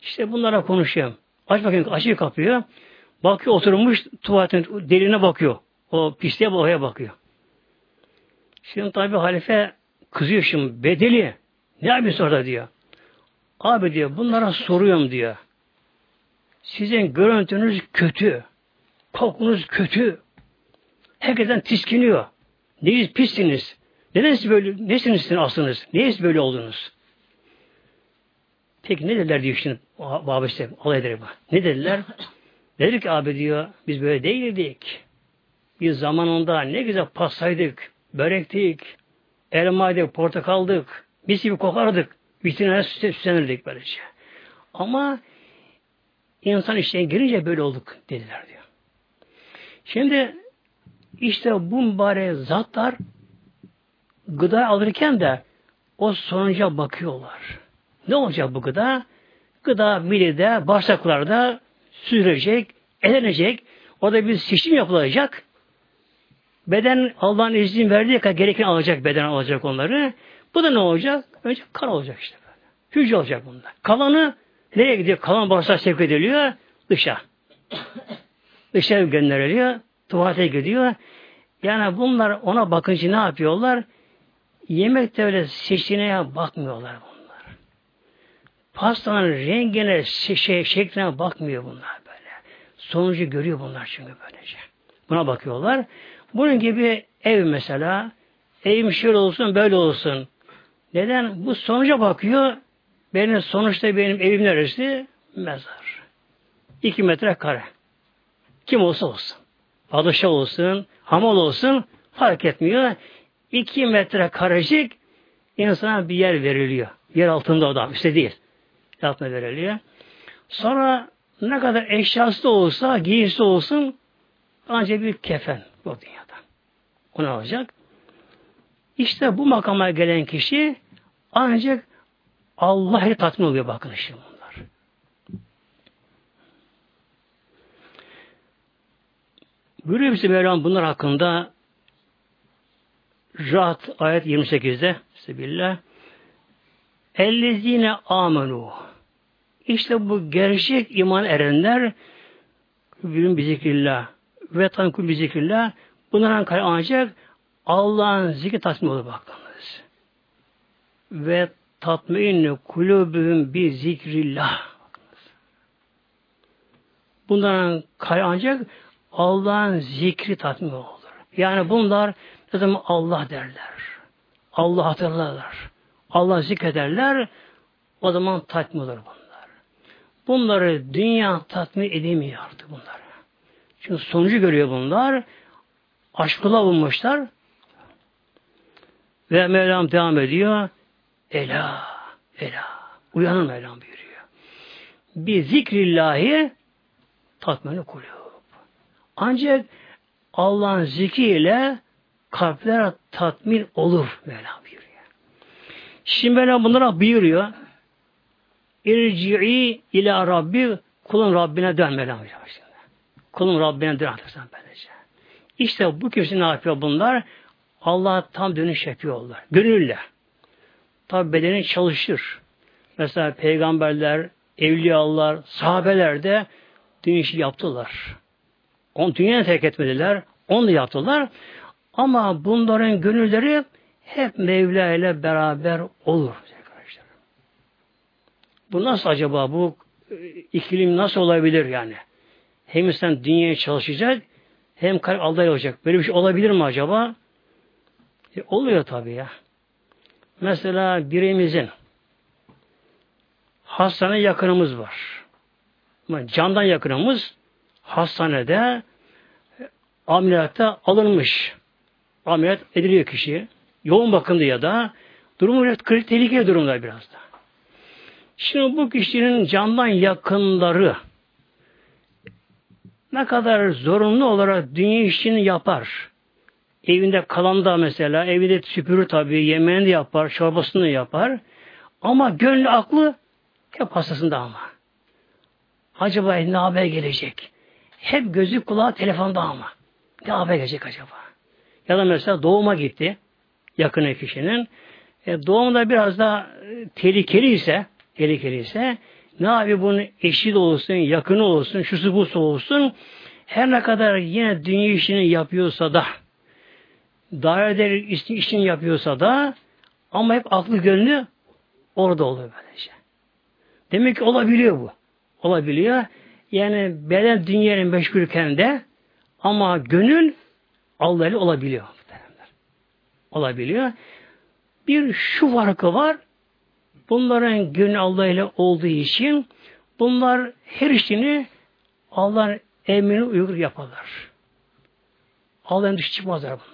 İşte bunlara konuşuyorum. Aç bakayım açıyor kapıyı. Bakıyor oturmuş tuvaletin deliğine bakıyor. O pisliğe bohaya bakıyor. Şimdi tabi halife kızıyor şimdi. Bedeli. Ne yapıyorsun orada diyor. Abi diyor bunlara soruyorum diyor. Sizin görüntünüz kötü. Kokunuz kötü. Herkesten tiskiniyor. Neyiz pissiniz? Neden siz böyle, nesiniz sizin aslınız? Neyiz böyle oldunuz? Peki ne dediler diyor şimdi Baba işte alay eder bu. Ne dediler? Dedik ki abi diyor biz böyle değildik. Biz zamanında ne güzel pastaydık, börektik, elmaydık, portakaldık, biz gibi kokardık. Vitrinlere süslenirdik böylece. Ama insan işine girince böyle olduk dediler diyor. Şimdi işte bu mübarek zatlar gıda alırken de o sonuca bakıyorlar. Ne olacak bu gıda? Gıda midede, bağırsaklarda sürecek, elenecek. Orada bir seçim yapılacak. Beden Allah'ın izin verdiği kadar gereken alacak, beden alacak onları. Bu da ne olacak? Önce kan olacak işte böyle. Hücre olacak bunda. Kalanı nereye gidiyor? Kalan bağırsak sevk ediliyor dışa. Dışa gönderiliyor. Tuvalete gidiyor. Yani bunlar ona bakınca ne yapıyorlar? Yemekte öyle seçeneğe bakmıyorlar bunlar. Pastanın rengine, şey, şekline bakmıyor bunlar böyle. Sonucu görüyor bunlar çünkü böylece. Buna bakıyorlar. Bunun gibi ev mesela, evim şöyle olsun, böyle olsun. Neden? Bu sonuca bakıyor. Benim sonuçta benim evim neresi? Mezar. İki metre kare. Kim olsa olsun. Padişah olsun, hamal olsun fark etmiyor. İki metre karecik insana bir yer veriliyor. Yer altında o da, üstte değil. Yer altında veriliyor. Sonra ne kadar eşyası da olsa, giysi olsun ancak bir kefen bu dünyada. Onu alacak. İşte bu makama gelen kişi ancak Allah'ı tatmin oluyor bakın şimdi. Buyuruyor bize Mevlam bunlar hakkında Rahat ayet 28'de Sebillah. Ellezine amenu. İşte bu gerçek iman erenler Gülün bizikrillah ve tankul bizikrillah bunların ancak Allah'ın zikri tatmin olur bakınız. Ve tatminli kulübün bir zikrillah. Bunların kalbi ancak Allah'ın zikri tatmin olur. Yani bunlar ne Allah derler. Allah hatırlarlar. Allah zikrederler. O zaman tatmin olur bunlar. Bunları dünya tatmin edemiyor artık bunları. Çünkü sonucu görüyor bunlar. Aşkla bulmuşlar. Ve Mevlam devam ediyor. Ela, ela. Uyanın Mevlam buyuruyor. Bir zikrillahi tatmini kulüp. Ancak Allah'ın zikriyle kalpler tatmin olur Mevla buyuruyor. Şimdi Mevla bunlara buyuruyor. İrci'i ila Rabbi kulun Rabbine dön Mevla buyuruyor. Kulun Rabbine dön artık sen. İşte bu kimse ne yapıyor bunlar? Allah tam dönüş yapıyorlar. Gönülle. Tabi bedeni çalışır. Mesela peygamberler, evliyalar, sahabeler de dönüşü yaptılar. On dünyaya terk etmediler. Onu da yaptılar. Ama bunların gönülleri hep Mevla ile beraber olur. Bu nasıl acaba? Bu e, iklim nasıl olabilir yani? Hem insan dünyaya çalışacak hem kalp alday olacak. Böyle bir şey olabilir mi acaba? E, oluyor tabii ya. Mesela birimizin hastane yakınımız var. Candan yakınımız hastanede ameliyatta alınmış. Ameliyat ediliyor kişi. Yoğun bakımda ya da durumu biraz kritik tehlikeli durumda biraz da. Şimdi bu kişinin candan yakınları ne kadar zorunlu olarak dünya işini yapar. Evinde kalan da mesela, evinde süpürür tabii, yemeğini de yapar, çorbasını da yapar. Ama gönlü aklı hep hastasında ama. Acaba ne haber gelecek? Hep gözü kulağı telefonda ama. Ne haber gelecek acaba? Ya da mesela doğuma gitti. Yakın kişinin. E, doğumda biraz daha e, tehlikeli ise tehlikeli ise ne abi bunun eşi de olsun, yakını olsun, şusu busu olsun her ne kadar yine dünya işini yapıyorsa da daire işini yapıyorsa da ama hep aklı gönlü orada oluyor böylece. Demek ki olabiliyor bu. Olabiliyor. Yani beden dünyanın meşgulken de ama gönül Allah ile olabiliyor. Olabiliyor. Bir şu farkı var. Bunların gönül Allah ile olduğu için bunlar her işini Allah'ın emrine uygun yaparlar. Allah'ın dışı çıkmazlar bunlar.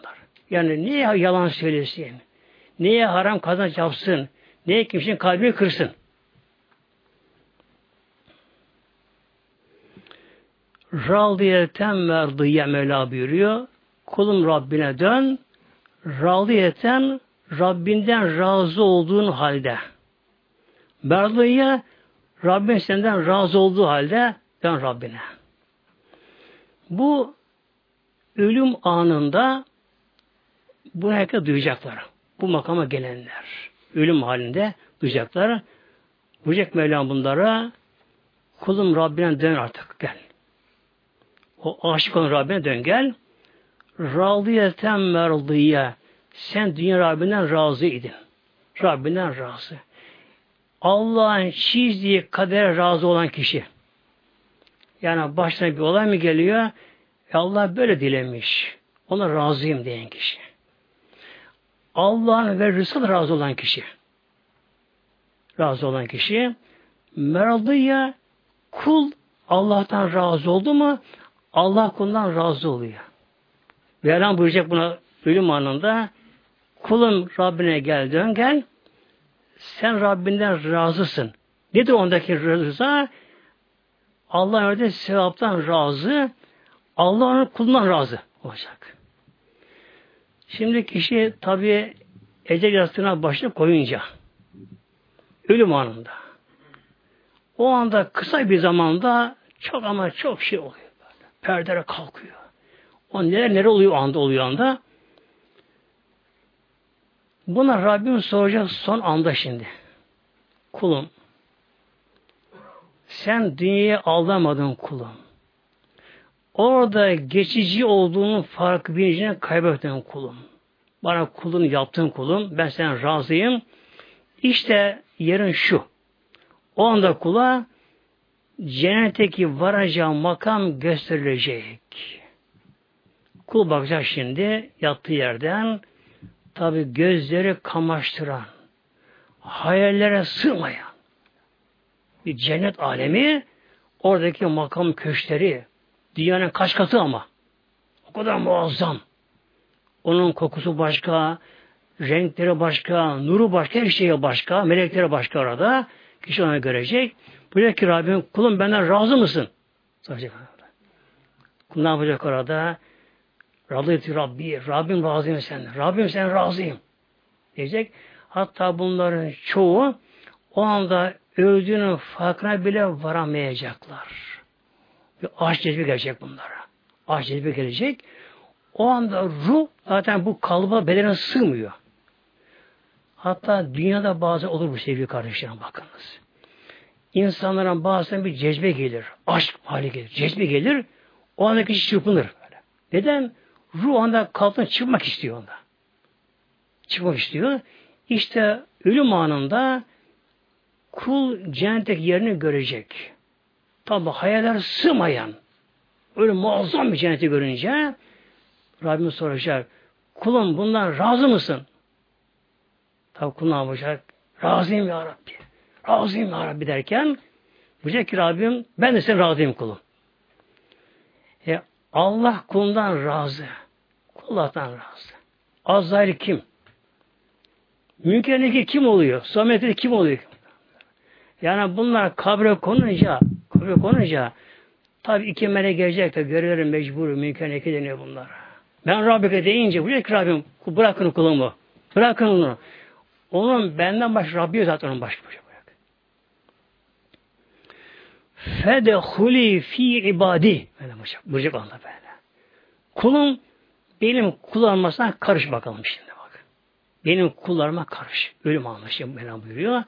Yani niye yalan söylesin? Niye haram kazanç yapsın? Niye kimsenin kalbini kırsın? Radiyeten merdiye Mevla buyuruyor. Kulum Rabbine dön. Radiyeten Rabbinden razı olduğun halde. Merdiye Rabbin senden razı olduğu halde dön Rabbine. Bu ölüm anında bunu herkes duyacaklar. Bu makama gelenler. Ölüm halinde duyacaklar. Duyacak Mevlam bunlara kulum Rabbine dön artık gel. O aşık olan Rabbine dön gel. Radiyeten merdiye. Sen dünya Rabbinden razı idin. Rabbinden razı. Allah'ın çizdiği kadere razı olan kişi. Yani başına bir olay mı geliyor? E Allah böyle dilemiş. Ona razıyım diyen kişi. Allah'ın ve rızkı razı olan kişi. Razı olan kişi. Merdiye kul Allah'tan razı oldu mu Allah kulundan razı oluyor. Mevlam buyuracak buna ölüm anında kulum Rabbine gel dön gel sen Rabbinden razısın. Nedir ondaki rıza? Allah verdiği sevaptan razı, Allah'ın kulundan razı olacak. Şimdi kişi tabi ecel yastığına başını koyunca ölüm anında o anda kısa bir zamanda çok ama çok şey oluyor. Perdeler kalkıyor. O neler neler oluyor o anda oluyor anda. Buna Rabbim soracak son anda şimdi. Kulum, sen dünyaya aldamadın kulum. Orada geçici olduğunun farkı bilincini kaybettin kulum. Bana kulun yaptın kulum. Ben sen razıyım. İşte yarın şu. O anda kula cennetteki varacağı makam gösterilecek. Kul bakacak şimdi yattığı yerden tabi gözleri kamaştıran, hayallere sığmayan bir cennet alemi oradaki makam köşkleri dünyanın kaç katı ama o kadar muazzam. Onun kokusu başka, renkleri başka, nuru başka, her şeyi başka, melekleri başka orada. Kişi onu görecek. Buraya ki Rabbim kulum benden razı mısın? Soracak. Kul ne yapacak orada? Radıyeti Rabbi, Rabbim razıyım sen. Rabbim sen razıyım. Diyecek. Hatta bunların çoğu o anda öldüğünün farkına bile varamayacaklar. Bir aşk cezbi gelecek bunlara. Aşk cezbi gelecek. O anda ruh zaten bu kalıba bedene sığmıyor. Hatta dünyada bazı olur bu sevgili kardeşlerim bakınız. İnsanların bazen bir cezbe gelir. Aşk hali gelir. Cezbe gelir. O anda kişi çırpınır. Böyle. Neden? Ruh anda kalpten çıkmak istiyor onda. Çıkmak istiyor. İşte ölüm anında kul cennetteki yerini görecek. Tabi hayaller sığmayan öyle muazzam bir cenneti görünce Rabbimiz soracak. Kulum bundan razı mısın? Tabi kul ne yapacak? Razıyım ya Rabbi. Razıyım ya Rabbi derken diyecek ki Rabbim ben de sen razıyım kulum. E, Allah kulundan razı. Kullah'tan razı. Azrail kim? Münkerindeki kim oluyor? Somet'te kim oluyor? Yani bunlar kabre konunca kabre konunca tabi iki melek gelecek de görüyorum mecbur münkerindeki deniyor bunlar. Ben Rabbike deyince buraya ki Rabbim bırakın kulumu. Bırakın onu. Onun benden baş Rabbi zaten onun başka bir şey bırak. Fedehuli fi ibadi. Böyle buyuracak Allah böyle. Kulum benim kullanmasına karış bakalım şimdi bak. Benim kullarıma karış. Ölüm anlaşıyor Mevlam buyuruyor.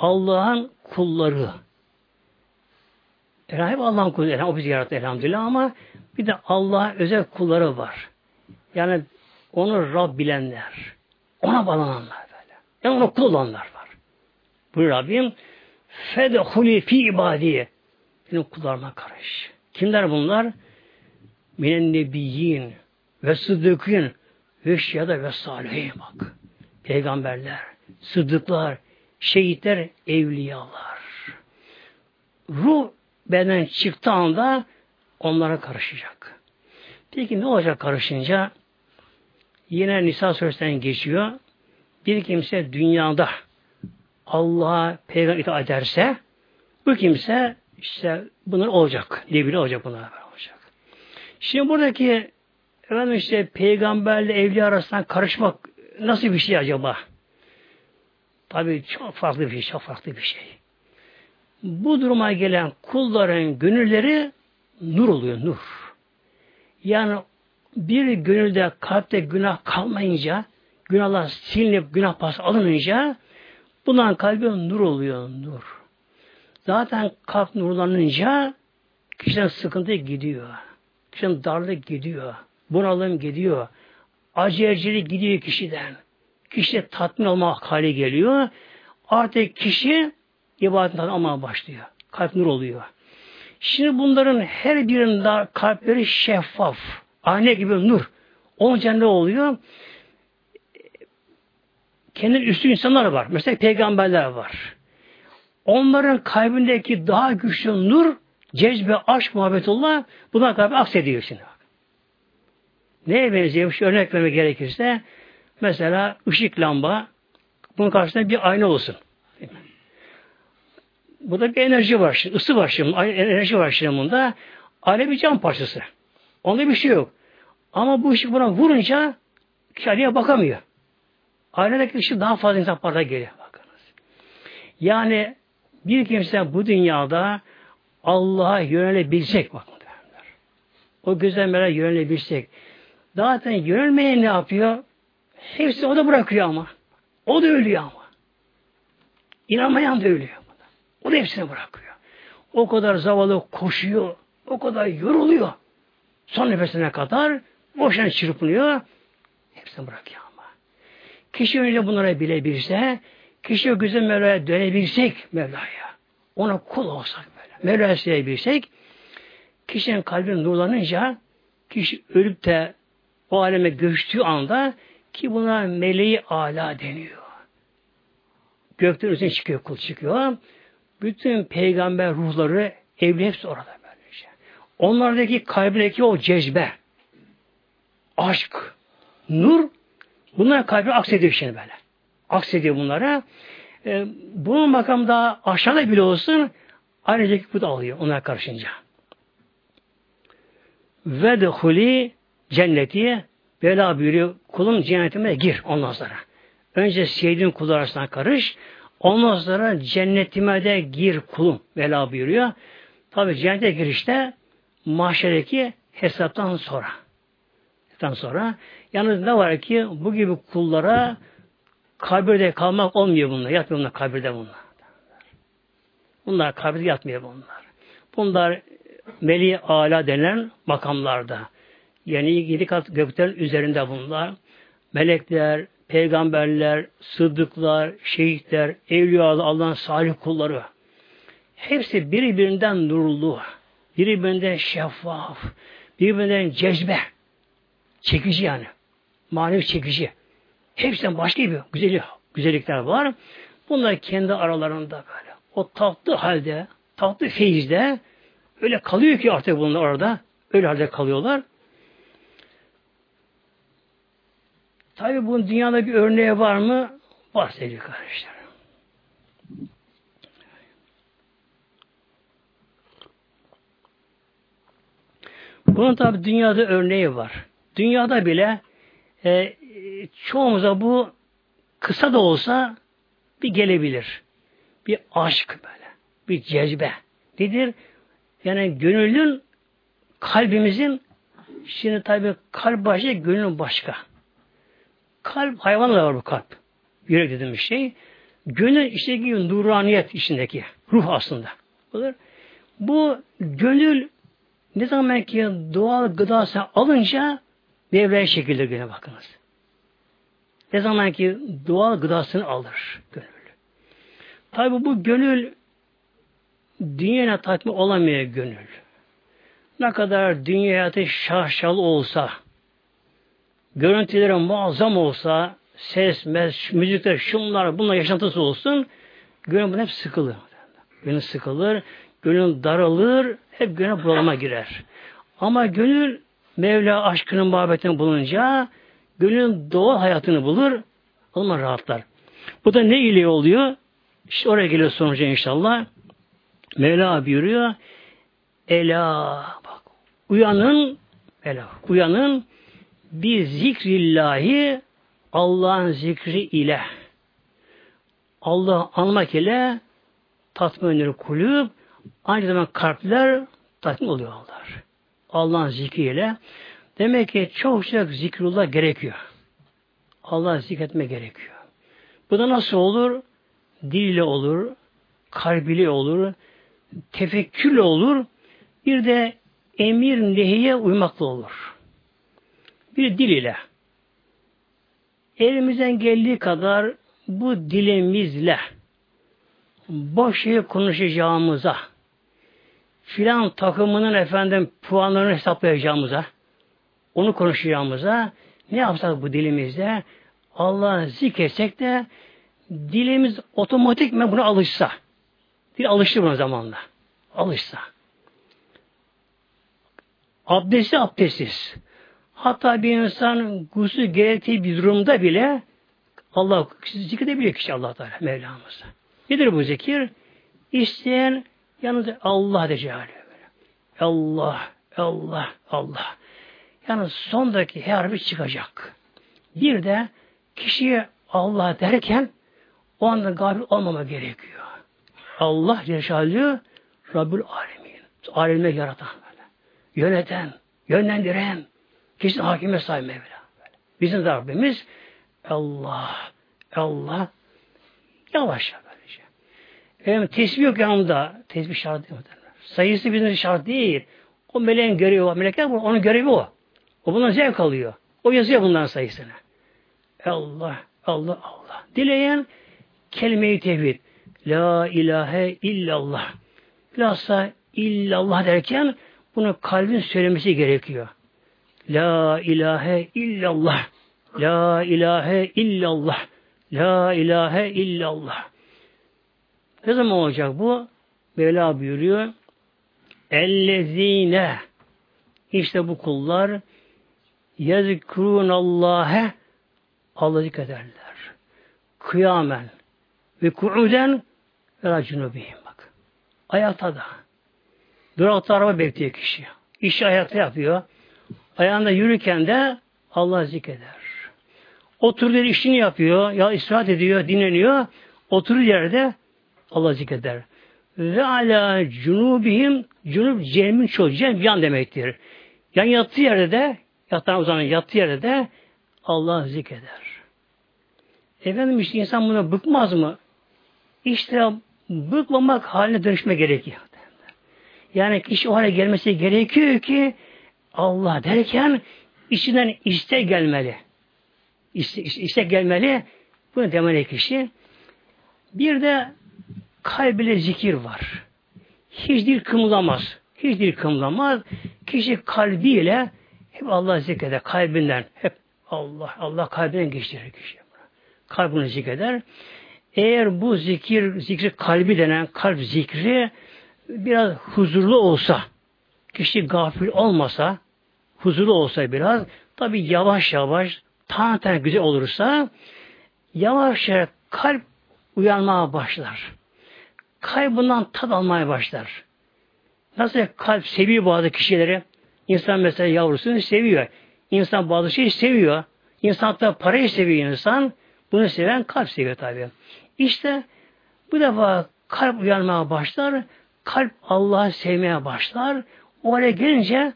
Allah'ın kulları. Elhamdülillah Allah'ın kulları. O bizi yarattı elhamdülillah ama bir de Allah'a özel kulları var. Yani onu Rab bilenler. Ona bağlananlar böyle. Yani onu kul olanlar var. Bu Rabbim fedhuli fi ibadiye. Benim kullarıma karış. Kimler bunlar? Minen nebiyyin ve sıddıkın ve şiyada ve salihin bak. Peygamberler, sıddıklar, şehitler, evliyalar. Ruh benden çıktığı anda onlara karışacak. Peki ne olacak karışınca? Yine Nisa suresinden geçiyor. Bir kimse dünyada Allah'a peygamber itaat ederse bu kimse işte bunlar olacak. Ne bile olacak bunlar olacak. Şimdi buradaki efendim işte peygamberle evli arasında karışmak nasıl bir şey acaba? Tabi çok farklı bir şey, çok farklı bir şey. Bu duruma gelen kulların gönülleri nur oluyor, nur. Yani bir gönülde kalpte günah kalmayınca, günahlar silinip günah pası alınınca bundan kalbi nur oluyor, nur. Zaten kalp nurlanınca kişiden sıkıntı gidiyor. Kişinin darlık gidiyor. Bunalım gidiyor. Acıyacılık gidiyor kişiden. Kişi tatmin olma hali geliyor. Artık kişi ibadetten almaya başlıyor. Kalp nur oluyor. Şimdi bunların her birinde kalpleri şeffaf. Ayna gibi nur. Olunca ne oluyor? Kendi üstü insanlar var. Mesela peygamberler var. Onların kalbindeki daha güçlü nur, cezbe, aşk, muhabbetullah buna kalbi aksediyor şimdi. Neye benziyor? Şu örnek vermek gerekirse mesela ışık lamba bunun karşısında bir ayna olsun. Burada bir enerji var şimdi, ısı var şimdi, enerji var şimdi bunda. Bir cam parçası. Onda bir şey yok. Ama bu ışık buna vurunca kişi bakamıyor. Aynadaki ışık daha fazla insan parda geliyor. Bakınız. Yani bir kimse bu dünyada Allah'a yönelebilecek bakın. O melek yönelebilecek. Zaten yönelmeye ne yapıyor? Hepsi o da bırakıyor ama. O da ölüyor ama. İnanmayan da ölüyor. O da hepsini bırakıyor. O kadar zavallı koşuyor. O kadar yoruluyor. Son nefesine kadar boşuna çırpınıyor. Hepsini bırakıyor ama. Kişi önce bunlara bilebilse, kişi o güzel Mevla'ya dönebilsek Mevla'ya, ona kul olsak böyle, Mevla'ya sevebilsek, kişinin kalbinin nurlanınca, kişi ölüp de o aleme göçtüğü anda ki buna meleği ala deniyor. Gökten üzerine çıkıyor, kul çıkıyor. Bütün peygamber ruhları evli hepsi orada böylece. Onlardaki kalbindeki o cezbe, aşk, nur bunlar kalbi aksediyor şimdi böyle. Aksediyor bunlara. Ee, bunun makam daha aşağıda bile olsun ayrıca bu da alıyor onlar karşınca. Ve de huli cenneti Bela buyuruyor kulum cennetime gir ondan sonra. Önce sevdiğin kul arasına karış. Ondan sonra cennetime de gir kulum. Bela buyuruyor. Tabi cennete girişte mahşerdeki hesaptan sonra. Hesaptan sonra. Yalnız ne var ki bu gibi kullara kabirde kalmak olmuyor bunlar. Yatmıyor bunlar kabirde bunlar. Bunlar kabirde yatmıyor bunlar. Bunlar Meli Ala denen makamlarda. Yani yedi kat göklerin üzerinde bunlar. Melekler, peygamberler, sıddıklar, şehitler, evliyalar, Allah'ın salih kulları. Hepsi birbirinden nurlu, birbirinden şeffaf, birbirinden cezbe. Çekici yani. Manevi çekici. Hepsinden başka bir güzellik, güzellikler var. Bunlar kendi aralarında böyle. O tatlı halde, tatlı feyizde öyle kalıyor ki artık bunlar orada. Öyle halde kalıyorlar. Tabi bunun dünyada bir örneği var mı? Var sevgili kardeşler. Bunun tabi dünyada örneği var. Dünyada bile e, çoğumuza bu kısa da olsa bir gelebilir. Bir aşk böyle. Bir cezbe. Nedir? Yani gönülün kalbimizin şimdi tabi kalp başka, gönül başka. Kalp, hayvan da var bu kalp. Yürek dediğim bir şey. Gönül işte gibi nuraniyet içindeki. Ruh aslında. Bu gönül ne zaman ki doğal gıdasını alınca devre şekilde güne bakınız. Ne zaman ki doğal gıdasını alır gönül. Tabi bu gönül dünyaya tatmin olamıyor gönül. Ne kadar dünya hayatı şahşalı olsa, görüntüleri muazzam olsa, ses, mes, müzikler, şunlar, bunlar yaşantısı olsun, gönül hep sıkılır. Gönül sıkılır, gönül daralır, hep gönül bunalıma girer. Ama gönül Mevla aşkının muhabbetini bulunca gönül doğal hayatını bulur, o zaman rahatlar. Bu da ne ile oluyor? İşte oraya geliyor sonucu inşallah. Mevla buyuruyor. Ela bak. Uyanın Ela. Uyanın bir zikrillahi Allah'ın zikri ile Allah anmak ile tatmin kulüp aynı zamanda kalpler tatmin oluyorlar. Allah'ın zikriyle. Demek ki çok çok zikrullah gerekiyor. Allah zikretme gerekiyor. Bu da nasıl olur? Dille olur, kalbiyle olur, tefekkürle olur, bir de emir nehiye uymakla olur. Bir dil ile. Elimizden geldiği kadar bu dilimizle boş şey konuşacağımıza filan takımının efendim puanlarını hesaplayacağımıza onu konuşacağımıza ne yapsak bu dilimizde Allah'ı zikretsek de dilimiz otomatik mi buna alışsa? Dil alıştı buna zamanla. Alışsa. Abdesti abdestsiz hatta bir insan gusül gerektiği bir durumda bile Allah zikredebiliyor kişi Allah Teala Mevlamız'a. Nedir bu zikir? İsteyen yalnız Allah de Allah, Allah, Allah. Yani sondaki harfi çıkacak. Bir de kişiye Allah derken o anda gafil olmama gerekiyor. Allah Celle Rabbül Alemin. Alemle yaratan. Yöneten, yönlendiren, kişinin hakime sahip Mevla. Bizim de Rabbimiz Allah, Allah. Yavaş böylece. Efendim tesbih yok yanımda. Tesbih şart değil. Sayısı bizim şart değil. O meleğin görevi var. Melekler. Onun görevi o. O bundan zevk alıyor. O yazıyor bundan sayısını. Allah, Allah, Allah. Dileyen kelime-i tevhid. La ilahe illallah. Bilhassa illallah derken bunu kalbin söylemesi gerekiyor. La ilahe illallah. La ilahe illallah. La ilahe illallah. Ne zaman olacak bu? Mevla buyuruyor. Ellezine işte bu kullar yezkurun Allah'e Allah zikrederler. Kıyamen ve ku'uden ve cunubihim bak. Ayakta da. Durakta araba bekliyor kişi. İşi ayakta yapıyor. Ayağında yürürken de Allah zikreder. Oturduğu işini yapıyor, ya istirahat ediyor, dinleniyor. Oturduğu yerde Allah zikreder. Ve ala cunubihim cunub cemin çoğu cem yan demektir. Yani yattığı yerde de yatağına uzanan yattığı yerde de Allah zikreder. Efendim işte insan buna bıkmaz mı? İşte bıkmamak haline dönüşme gerekiyor. Yani kişi o hale gelmesi gerekiyor ki Allah derken içinden iste gelmeli. İste, iste gelmeli. Bunu demeli kişi. Bir de kalbile zikir var. Hiç dil kımılamaz. Hiç dil kımılamaz. Kişi kalbiyle hep Allah zikreder. Kalbinden hep Allah, Allah kalbinden geçirir kişi. Kalbini zikreder. Eğer bu zikir, zikri kalbi denen kalp zikri biraz huzurlu olsa, kişi gafil olmasa, huzurlu olsa biraz, tabi yavaş yavaş, tane tane güzel olursa, yavaş yavaş kalp uyanmaya başlar. Kalbinden tad almaya başlar. Nasıl kalp seviyor bazı kişileri? İnsan mesela yavrusunu seviyor. İnsan bazı şeyi seviyor. İnsan hatta parayı seviyor insan. Bunu seven kalp seviyor tabi. İşte bu defa kalp uyanmaya başlar. Kalp Allah'ı sevmeye başlar. Oraya gelince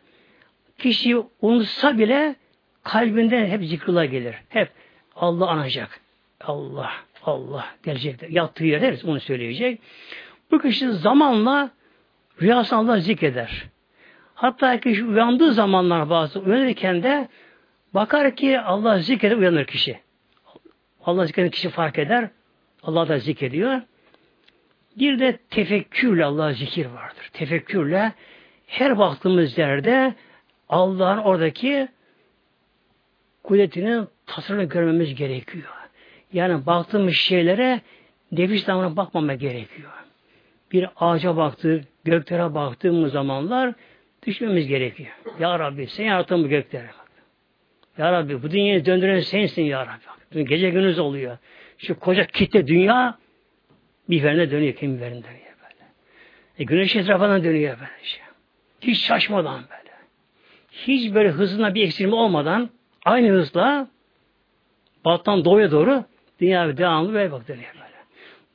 kişi unutsa bile kalbinden hep zikrullah gelir. Hep Allah anacak. Allah, Allah gelecek. Yattığı yerde onu söyleyecek. Bu kişi zamanla rüyasında Allah zikreder. Hatta kişi uyandığı zamanlar bazı uyanırken de bakar ki Allah zikreder uyanır kişi. Allah zikreden kişi fark eder. Allah da zikrediyor. Bir de tefekkürle Allah zikir vardır. Tefekkürle her baktığımız yerde Allah'ın oradaki kudretinin tasarını görmemiz gerekiyor. Yani baktığımız şeylere nefis damına bakmama gerekiyor. Bir ağaca baktık, göklere baktığımız zamanlar düşmemiz gerekiyor. Ya Rabbi sen yarattın bu göklere. Ya Rabbi bu dünyayı döndüren sensin Ya Rabbi. Gece gündüz oluyor. Şu koca kitle dünya bir verine dönüyor, kim verine dönüyor böyle. E, güneş etrafından dönüyor böylece. Hiç şaşmadan böyle. Hiç böyle hızına bir eksilme olmadan aynı hızla battan doğuya doğru dünya devamlı böyle bak dönüyor böyle.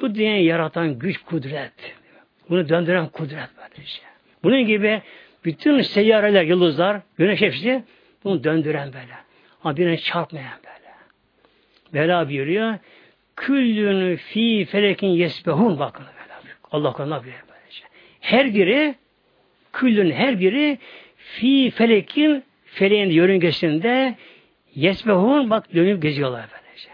Bu dünyayı yaratan güç, kudret. Bunu döndüren kudret böylece. Bunun gibi bütün seyyareler, yıldızlar, güneş hepsi bunu döndüren böyle. Ama birine çarpmayan böyle. Bela buyuruyor. Küllünü fi felekin yesbehun bakın. Allah buyuruyor böylece. Her biri küllün her biri fi felekin feleğin yörüngesinde yesbehun bak dönüp geziyorlar böylece.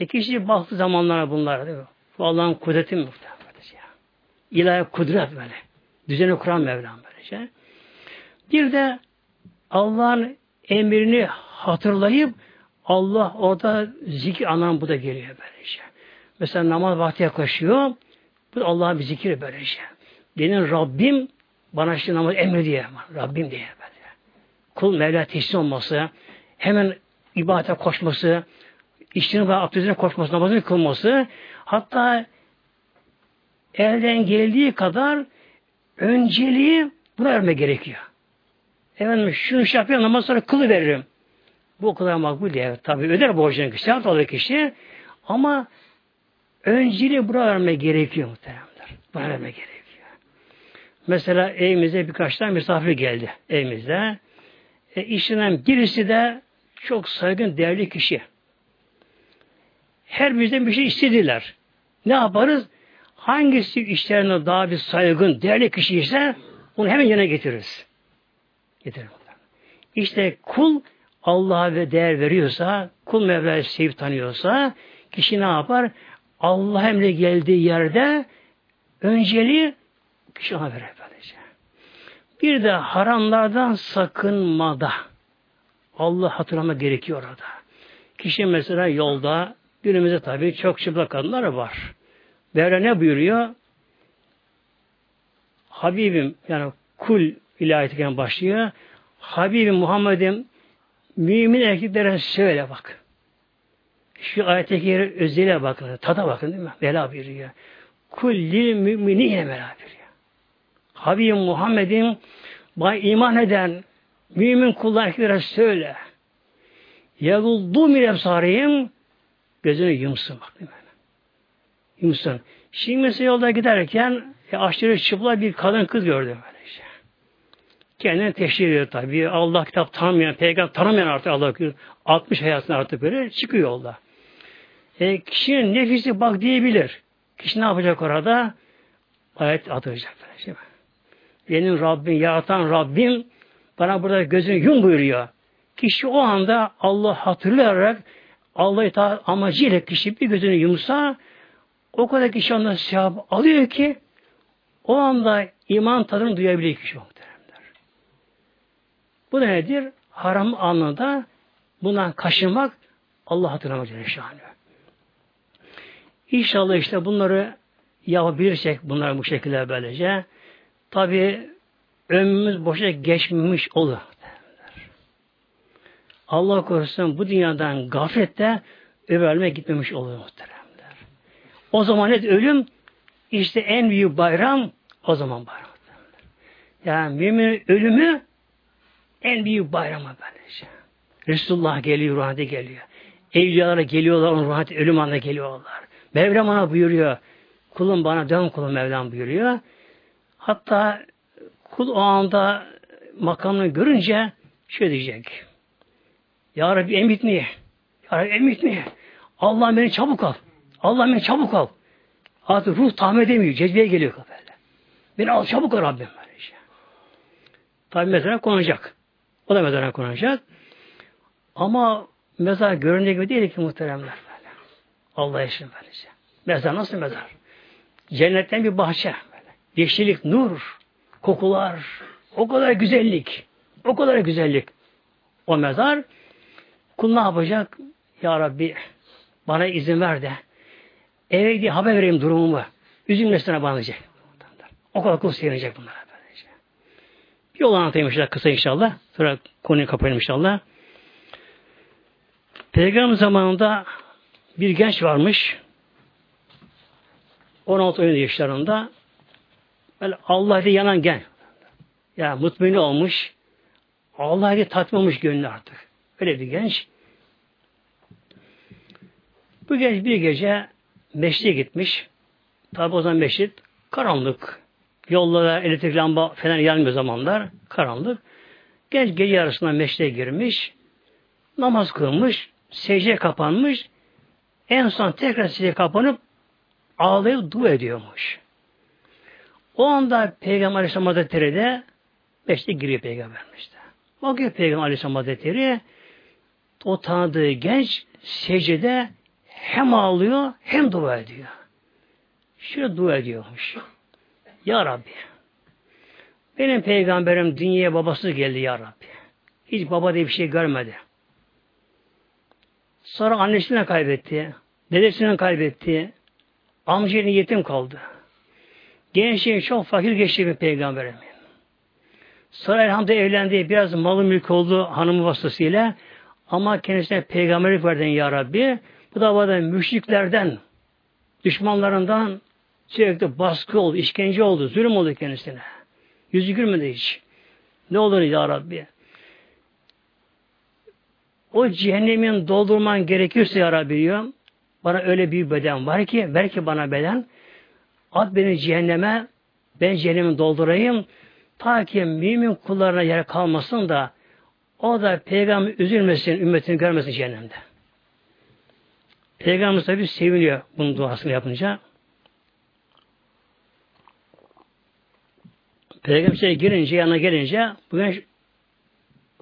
E kişi baktı zamanlara bunlar değil mi? Bu Allah'ın kudreti muhtemelen böylece. İlahi kudret böyle. Düzeni kuran Mevlam böylece. Bir de Allah'ın emrini hatırlayıp Allah orada zikir anan bu da geliyor böylece. Mesela namaz vakti yaklaşıyor. Bu Allah'a bir zikir böylece. Benim Rabbim bana işte namaz emrediyor. Rabbim diye böyle. Kul Mevla teslim olması, hemen ibadete koşması, işini ve abdestine koşması, namazını kılması, hatta elden geldiği kadar önceliği buna verme gerekiyor. Efendim şunu şey yapayım namaz sonra kılı veririm. Bu kadar makbul değil. Tabi öder borcunu kişi, sevap alır kişi. Ama önceliği buna verme gerekiyor muhteremler. Buna verme gerekiyor. Mesela evimize birkaç tane misafir geldi evimizde. E, işinden birisi de çok saygın, değerli kişi. her bizden bir şey istediler. Ne yaparız? Hangisi işlerine daha bir saygın, değerli kişi ise onu hemen yerine getiririz. Getirir. İşte kul Allah'a ve değer veriyorsa, kul Mevla'yı sevip tanıyorsa, kişi ne yapar? Allah emre geldiği yerde önceliği kişi ona verir. Bir de haramlardan sakınmada Allah hatırlama gerekiyor orada. Kişi mesela yolda günümüzde tabii çok çıplak kadınlar var. Böyle ne buyuruyor? Habibim yani kul ilahiyetiken başlıyor. Habibim Muhammed'im mümin erkeklere söyle bak. Şu ayetteki yeri özele bakın, tada bakın değil mi? Mela buyuruyor. Kullil müminine mela buyuruyor. Habibim Muhammed'im bana iman eden mümin kullar söyle. Yaguldu min ebsarihim gözünü yumsun bak değil mi? Yumsun. Şimdi mesela yolda giderken e, aşırı çıplak bir kadın kız gördüm böyle işte. Kendini teşhir ediyor tabi. Allah kitap tanımayan, peygamber tanımayan artık Allah 60 hayatında artık böyle çıkıyor yolda. E, kişinin nefisi bak diyebilir. Kişi ne yapacak orada? Ayet atacak. Böyle, şey Benim Rabbim, yaratan Rabbim bana burada gözünü yum buyuruyor. Kişi o anda Allah hatırlayarak Allah'ı itaat amacıyla kişi bir gözünü yumsa o kadar kişi ondan sevap alıyor ki o anda iman tadını duyabiliyor kişi muhteremler. Bu nedir? Haram anında bundan kaşınmak Allah hatırlamak şanı. İnşallah işte bunları yapabilirsek bunlar bu şekilde böylece tabi ömrümüz boşa geçmemiş olur. Allah korusun bu dünyadan gaflette öbür gitmemiş olur muhteremler. O zaman net ölüm işte en büyük bayram o zaman bayram. Yani mümin ölümü en büyük bayrama böylece. Resulullah geliyor, ruhante geliyor. Evliyalara geliyorlar, onun ruhante ölüm anına geliyorlar. Mevlam ona buyuruyor. Kulum bana dön kulum Mevlam buyuruyor. Hatta kul o anda makamını görünce şöyle diyecek. Ya Rabbi emit niye? Ya Rabbi emit niye? Allah beni çabuk al. Allah beni çabuk al. Artık ruh tahmin edemiyor. Cezbeye geliyor böyle. Beni al çabuk al Rabbim. Böylece. Tabi mezara konacak. O da mezara konacak. Ama mezar göründüğü gibi değil ki muhteremler böyle. Allah için böylece. Mezar nasıl mezar? Cennetten bir bahçe. Yeşillik, nur, kokular, o kadar güzellik. O kadar güzellik. O mezar Kul ne yapacak? Ya Rabbi bana izin ver de eve gidip haber vereyim durumumu. Üzülmesine bağlayacak. O kadar kul sevinecek bunlara böylece. Bir yol anlatayım inşallah kısa inşallah. Sonra konuyu kapayalım inşallah. Peygamber zamanında bir genç varmış. 16-17 yaşlarında böyle Allah'ta yanan genç. Ya yani mutmain olmuş. Allah'ı tatmamış gönlü artık. Öyle bir genç. Bu genç bir gece meşte gitmiş. Tabi o zaman meşrit karanlık. Yollara elektrik lamba falan yanmıyor zamanlar. Karanlık. Genç gece yarısında meşte girmiş. Namaz kılmış. Secdeye kapanmış. En son tekrar secdeye kapanıp ağlayıp dua ediyormuş. O anda Peygamber Aleyhisselam Hazretleri de meşte giriyor Peygamberimiz de. Bakıyor Peygamber Aleyhisselam Hazretleri o tanıdığı genç secdede hem ağlıyor hem dua ediyor. Şöyle dua ediyormuş. Ya Rabbi benim peygamberim dünyaya babası geldi ya Rabbi. Hiç baba diye bir şey görmedi. Sonra annesini kaybetti. Dedesini kaybetti. Amcayla yetim kaldı. Gençliği çok fakir geçti bir peygamberim. Sonra elhamdülillah evlendi. Biraz malı mülk oldu hanımı vasıtasıyla. Ama kendisine peygamberlik verdin ya Rabbi. Bu davada müşriklerden, düşmanlarından sürekli baskı oldu, işkence oldu, zulüm oldu kendisine. Yüzü gülmedi hiç. Ne olur ya Rabbi? O cehennemin doldurman gerekirse ya Rabbi diyor. Bana öyle bir beden var ki, ver ki bana beden. At beni cehenneme, ben cehennemi doldurayım. Ta ki mümin kullarına yer kalmasın da o da peygamber üzülmesin, ümmetini görmesin cehennemde. Peygamberimiz tabi seviniyor bunun duasını yapınca. Peygamber girince, yanına gelince bugün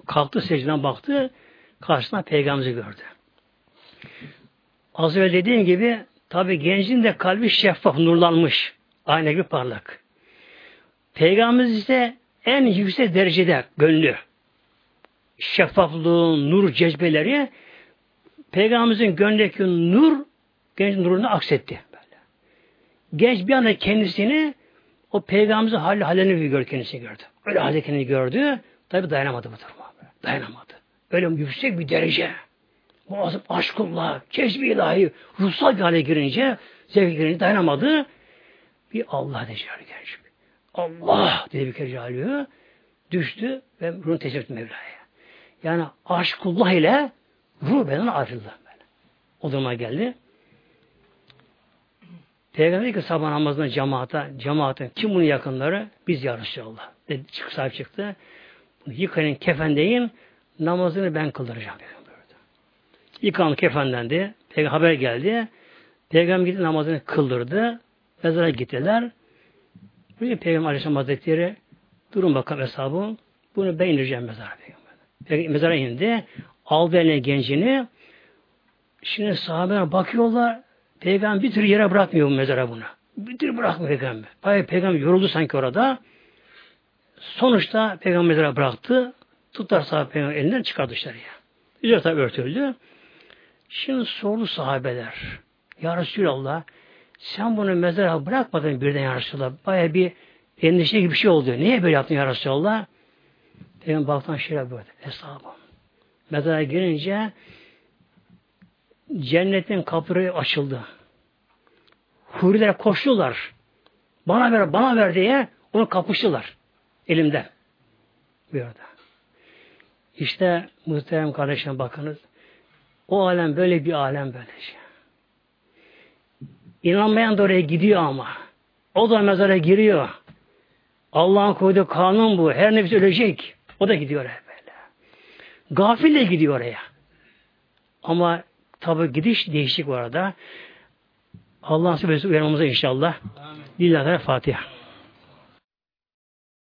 kalktı secdeden baktı, karşısına peygamberimizi gördü. Az önce dediğim gibi tabi gencin de kalbi şeffaf, nurlanmış. Ayna gibi parlak. Peygamberimiz ise en yüksek derecede gönlü. Şeffaflığı, nur cezbeleri Peygamberimizin gönlündeki nur genç nurunu aksetti. Böyle. Genç bir anda kendisini o peygamberimizin hali halini gördü kendisi gördü. Öyle halde kendini gördü. Tabi dayanamadı bu duruma. Dayanamadı. Öyle yüksek bir derece. Muazzam aşkullah, cezbi ilahi, ruhsal bir hale girince, zevk girince dayanamadı. Bir Allah Teala genç. Allah dedi bir kere Cali'ye. Düştü ve ruhunu teslim etti Mevla'ya. Yani aşkullah ile ruh beden ayrıldı. O duruma geldi. Peygamber dedi ki sabah namazında cemaate, cemaatin kim bunun yakınları? Biz ya Resulallah. Dedi, çık, sahip çıktı. Yıkayın kefendeyin namazını ben kıldıracağım. Yıkan kefendendi. Peygamber haber geldi. Peygamber gitti namazını kıldırdı. Mezara gittiler. Bugün Peygamber Aleyhisselam Hazretleri durun bakalım hesabı. Bunu ben indireceğim mezara. Peygamber mezara indi. Aldı eline gencini. Şimdi sahabeler bakıyorlar. Peygamber bir tür yere bırakmıyor bu mezara bunu. Bir tür bırakmıyor Peygamber. Bayağı Peygamber yoruldu sanki orada. Sonuçta Peygamber mezara bıraktı. Tutlar sahabe Peygamber elinden çıkardı dışarıya. Üzeri tabi örtüldü. Şimdi sordu sahabeler. Ya Resulallah sen bunu mezara bırakmadın birden ya Resulallah. Baya bir endişe gibi bir şey oldu. Niye böyle yaptın ya Resulallah? Peygamber baktan şöyle böyle. Hesabım. Mezara girince cennetin kapıları açıldı. Huriler koştular. Bana ver, bana ver diye onu kapıştılar. Elimden. Arada. İşte muhterem kardeşim bakınız. O alem böyle bir alem böyle şey. İnanmayan da oraya gidiyor ama. O da mezara giriyor. Allah'ın koyduğu kanun bu. Her nefis ölecek. O da gidiyor oraya böyle. Gafil de gidiyor oraya. Ama tabi gidiş değişik bu arada. Allah'ın sebebisi uyarmamıza inşallah. Lillahi Fatiha.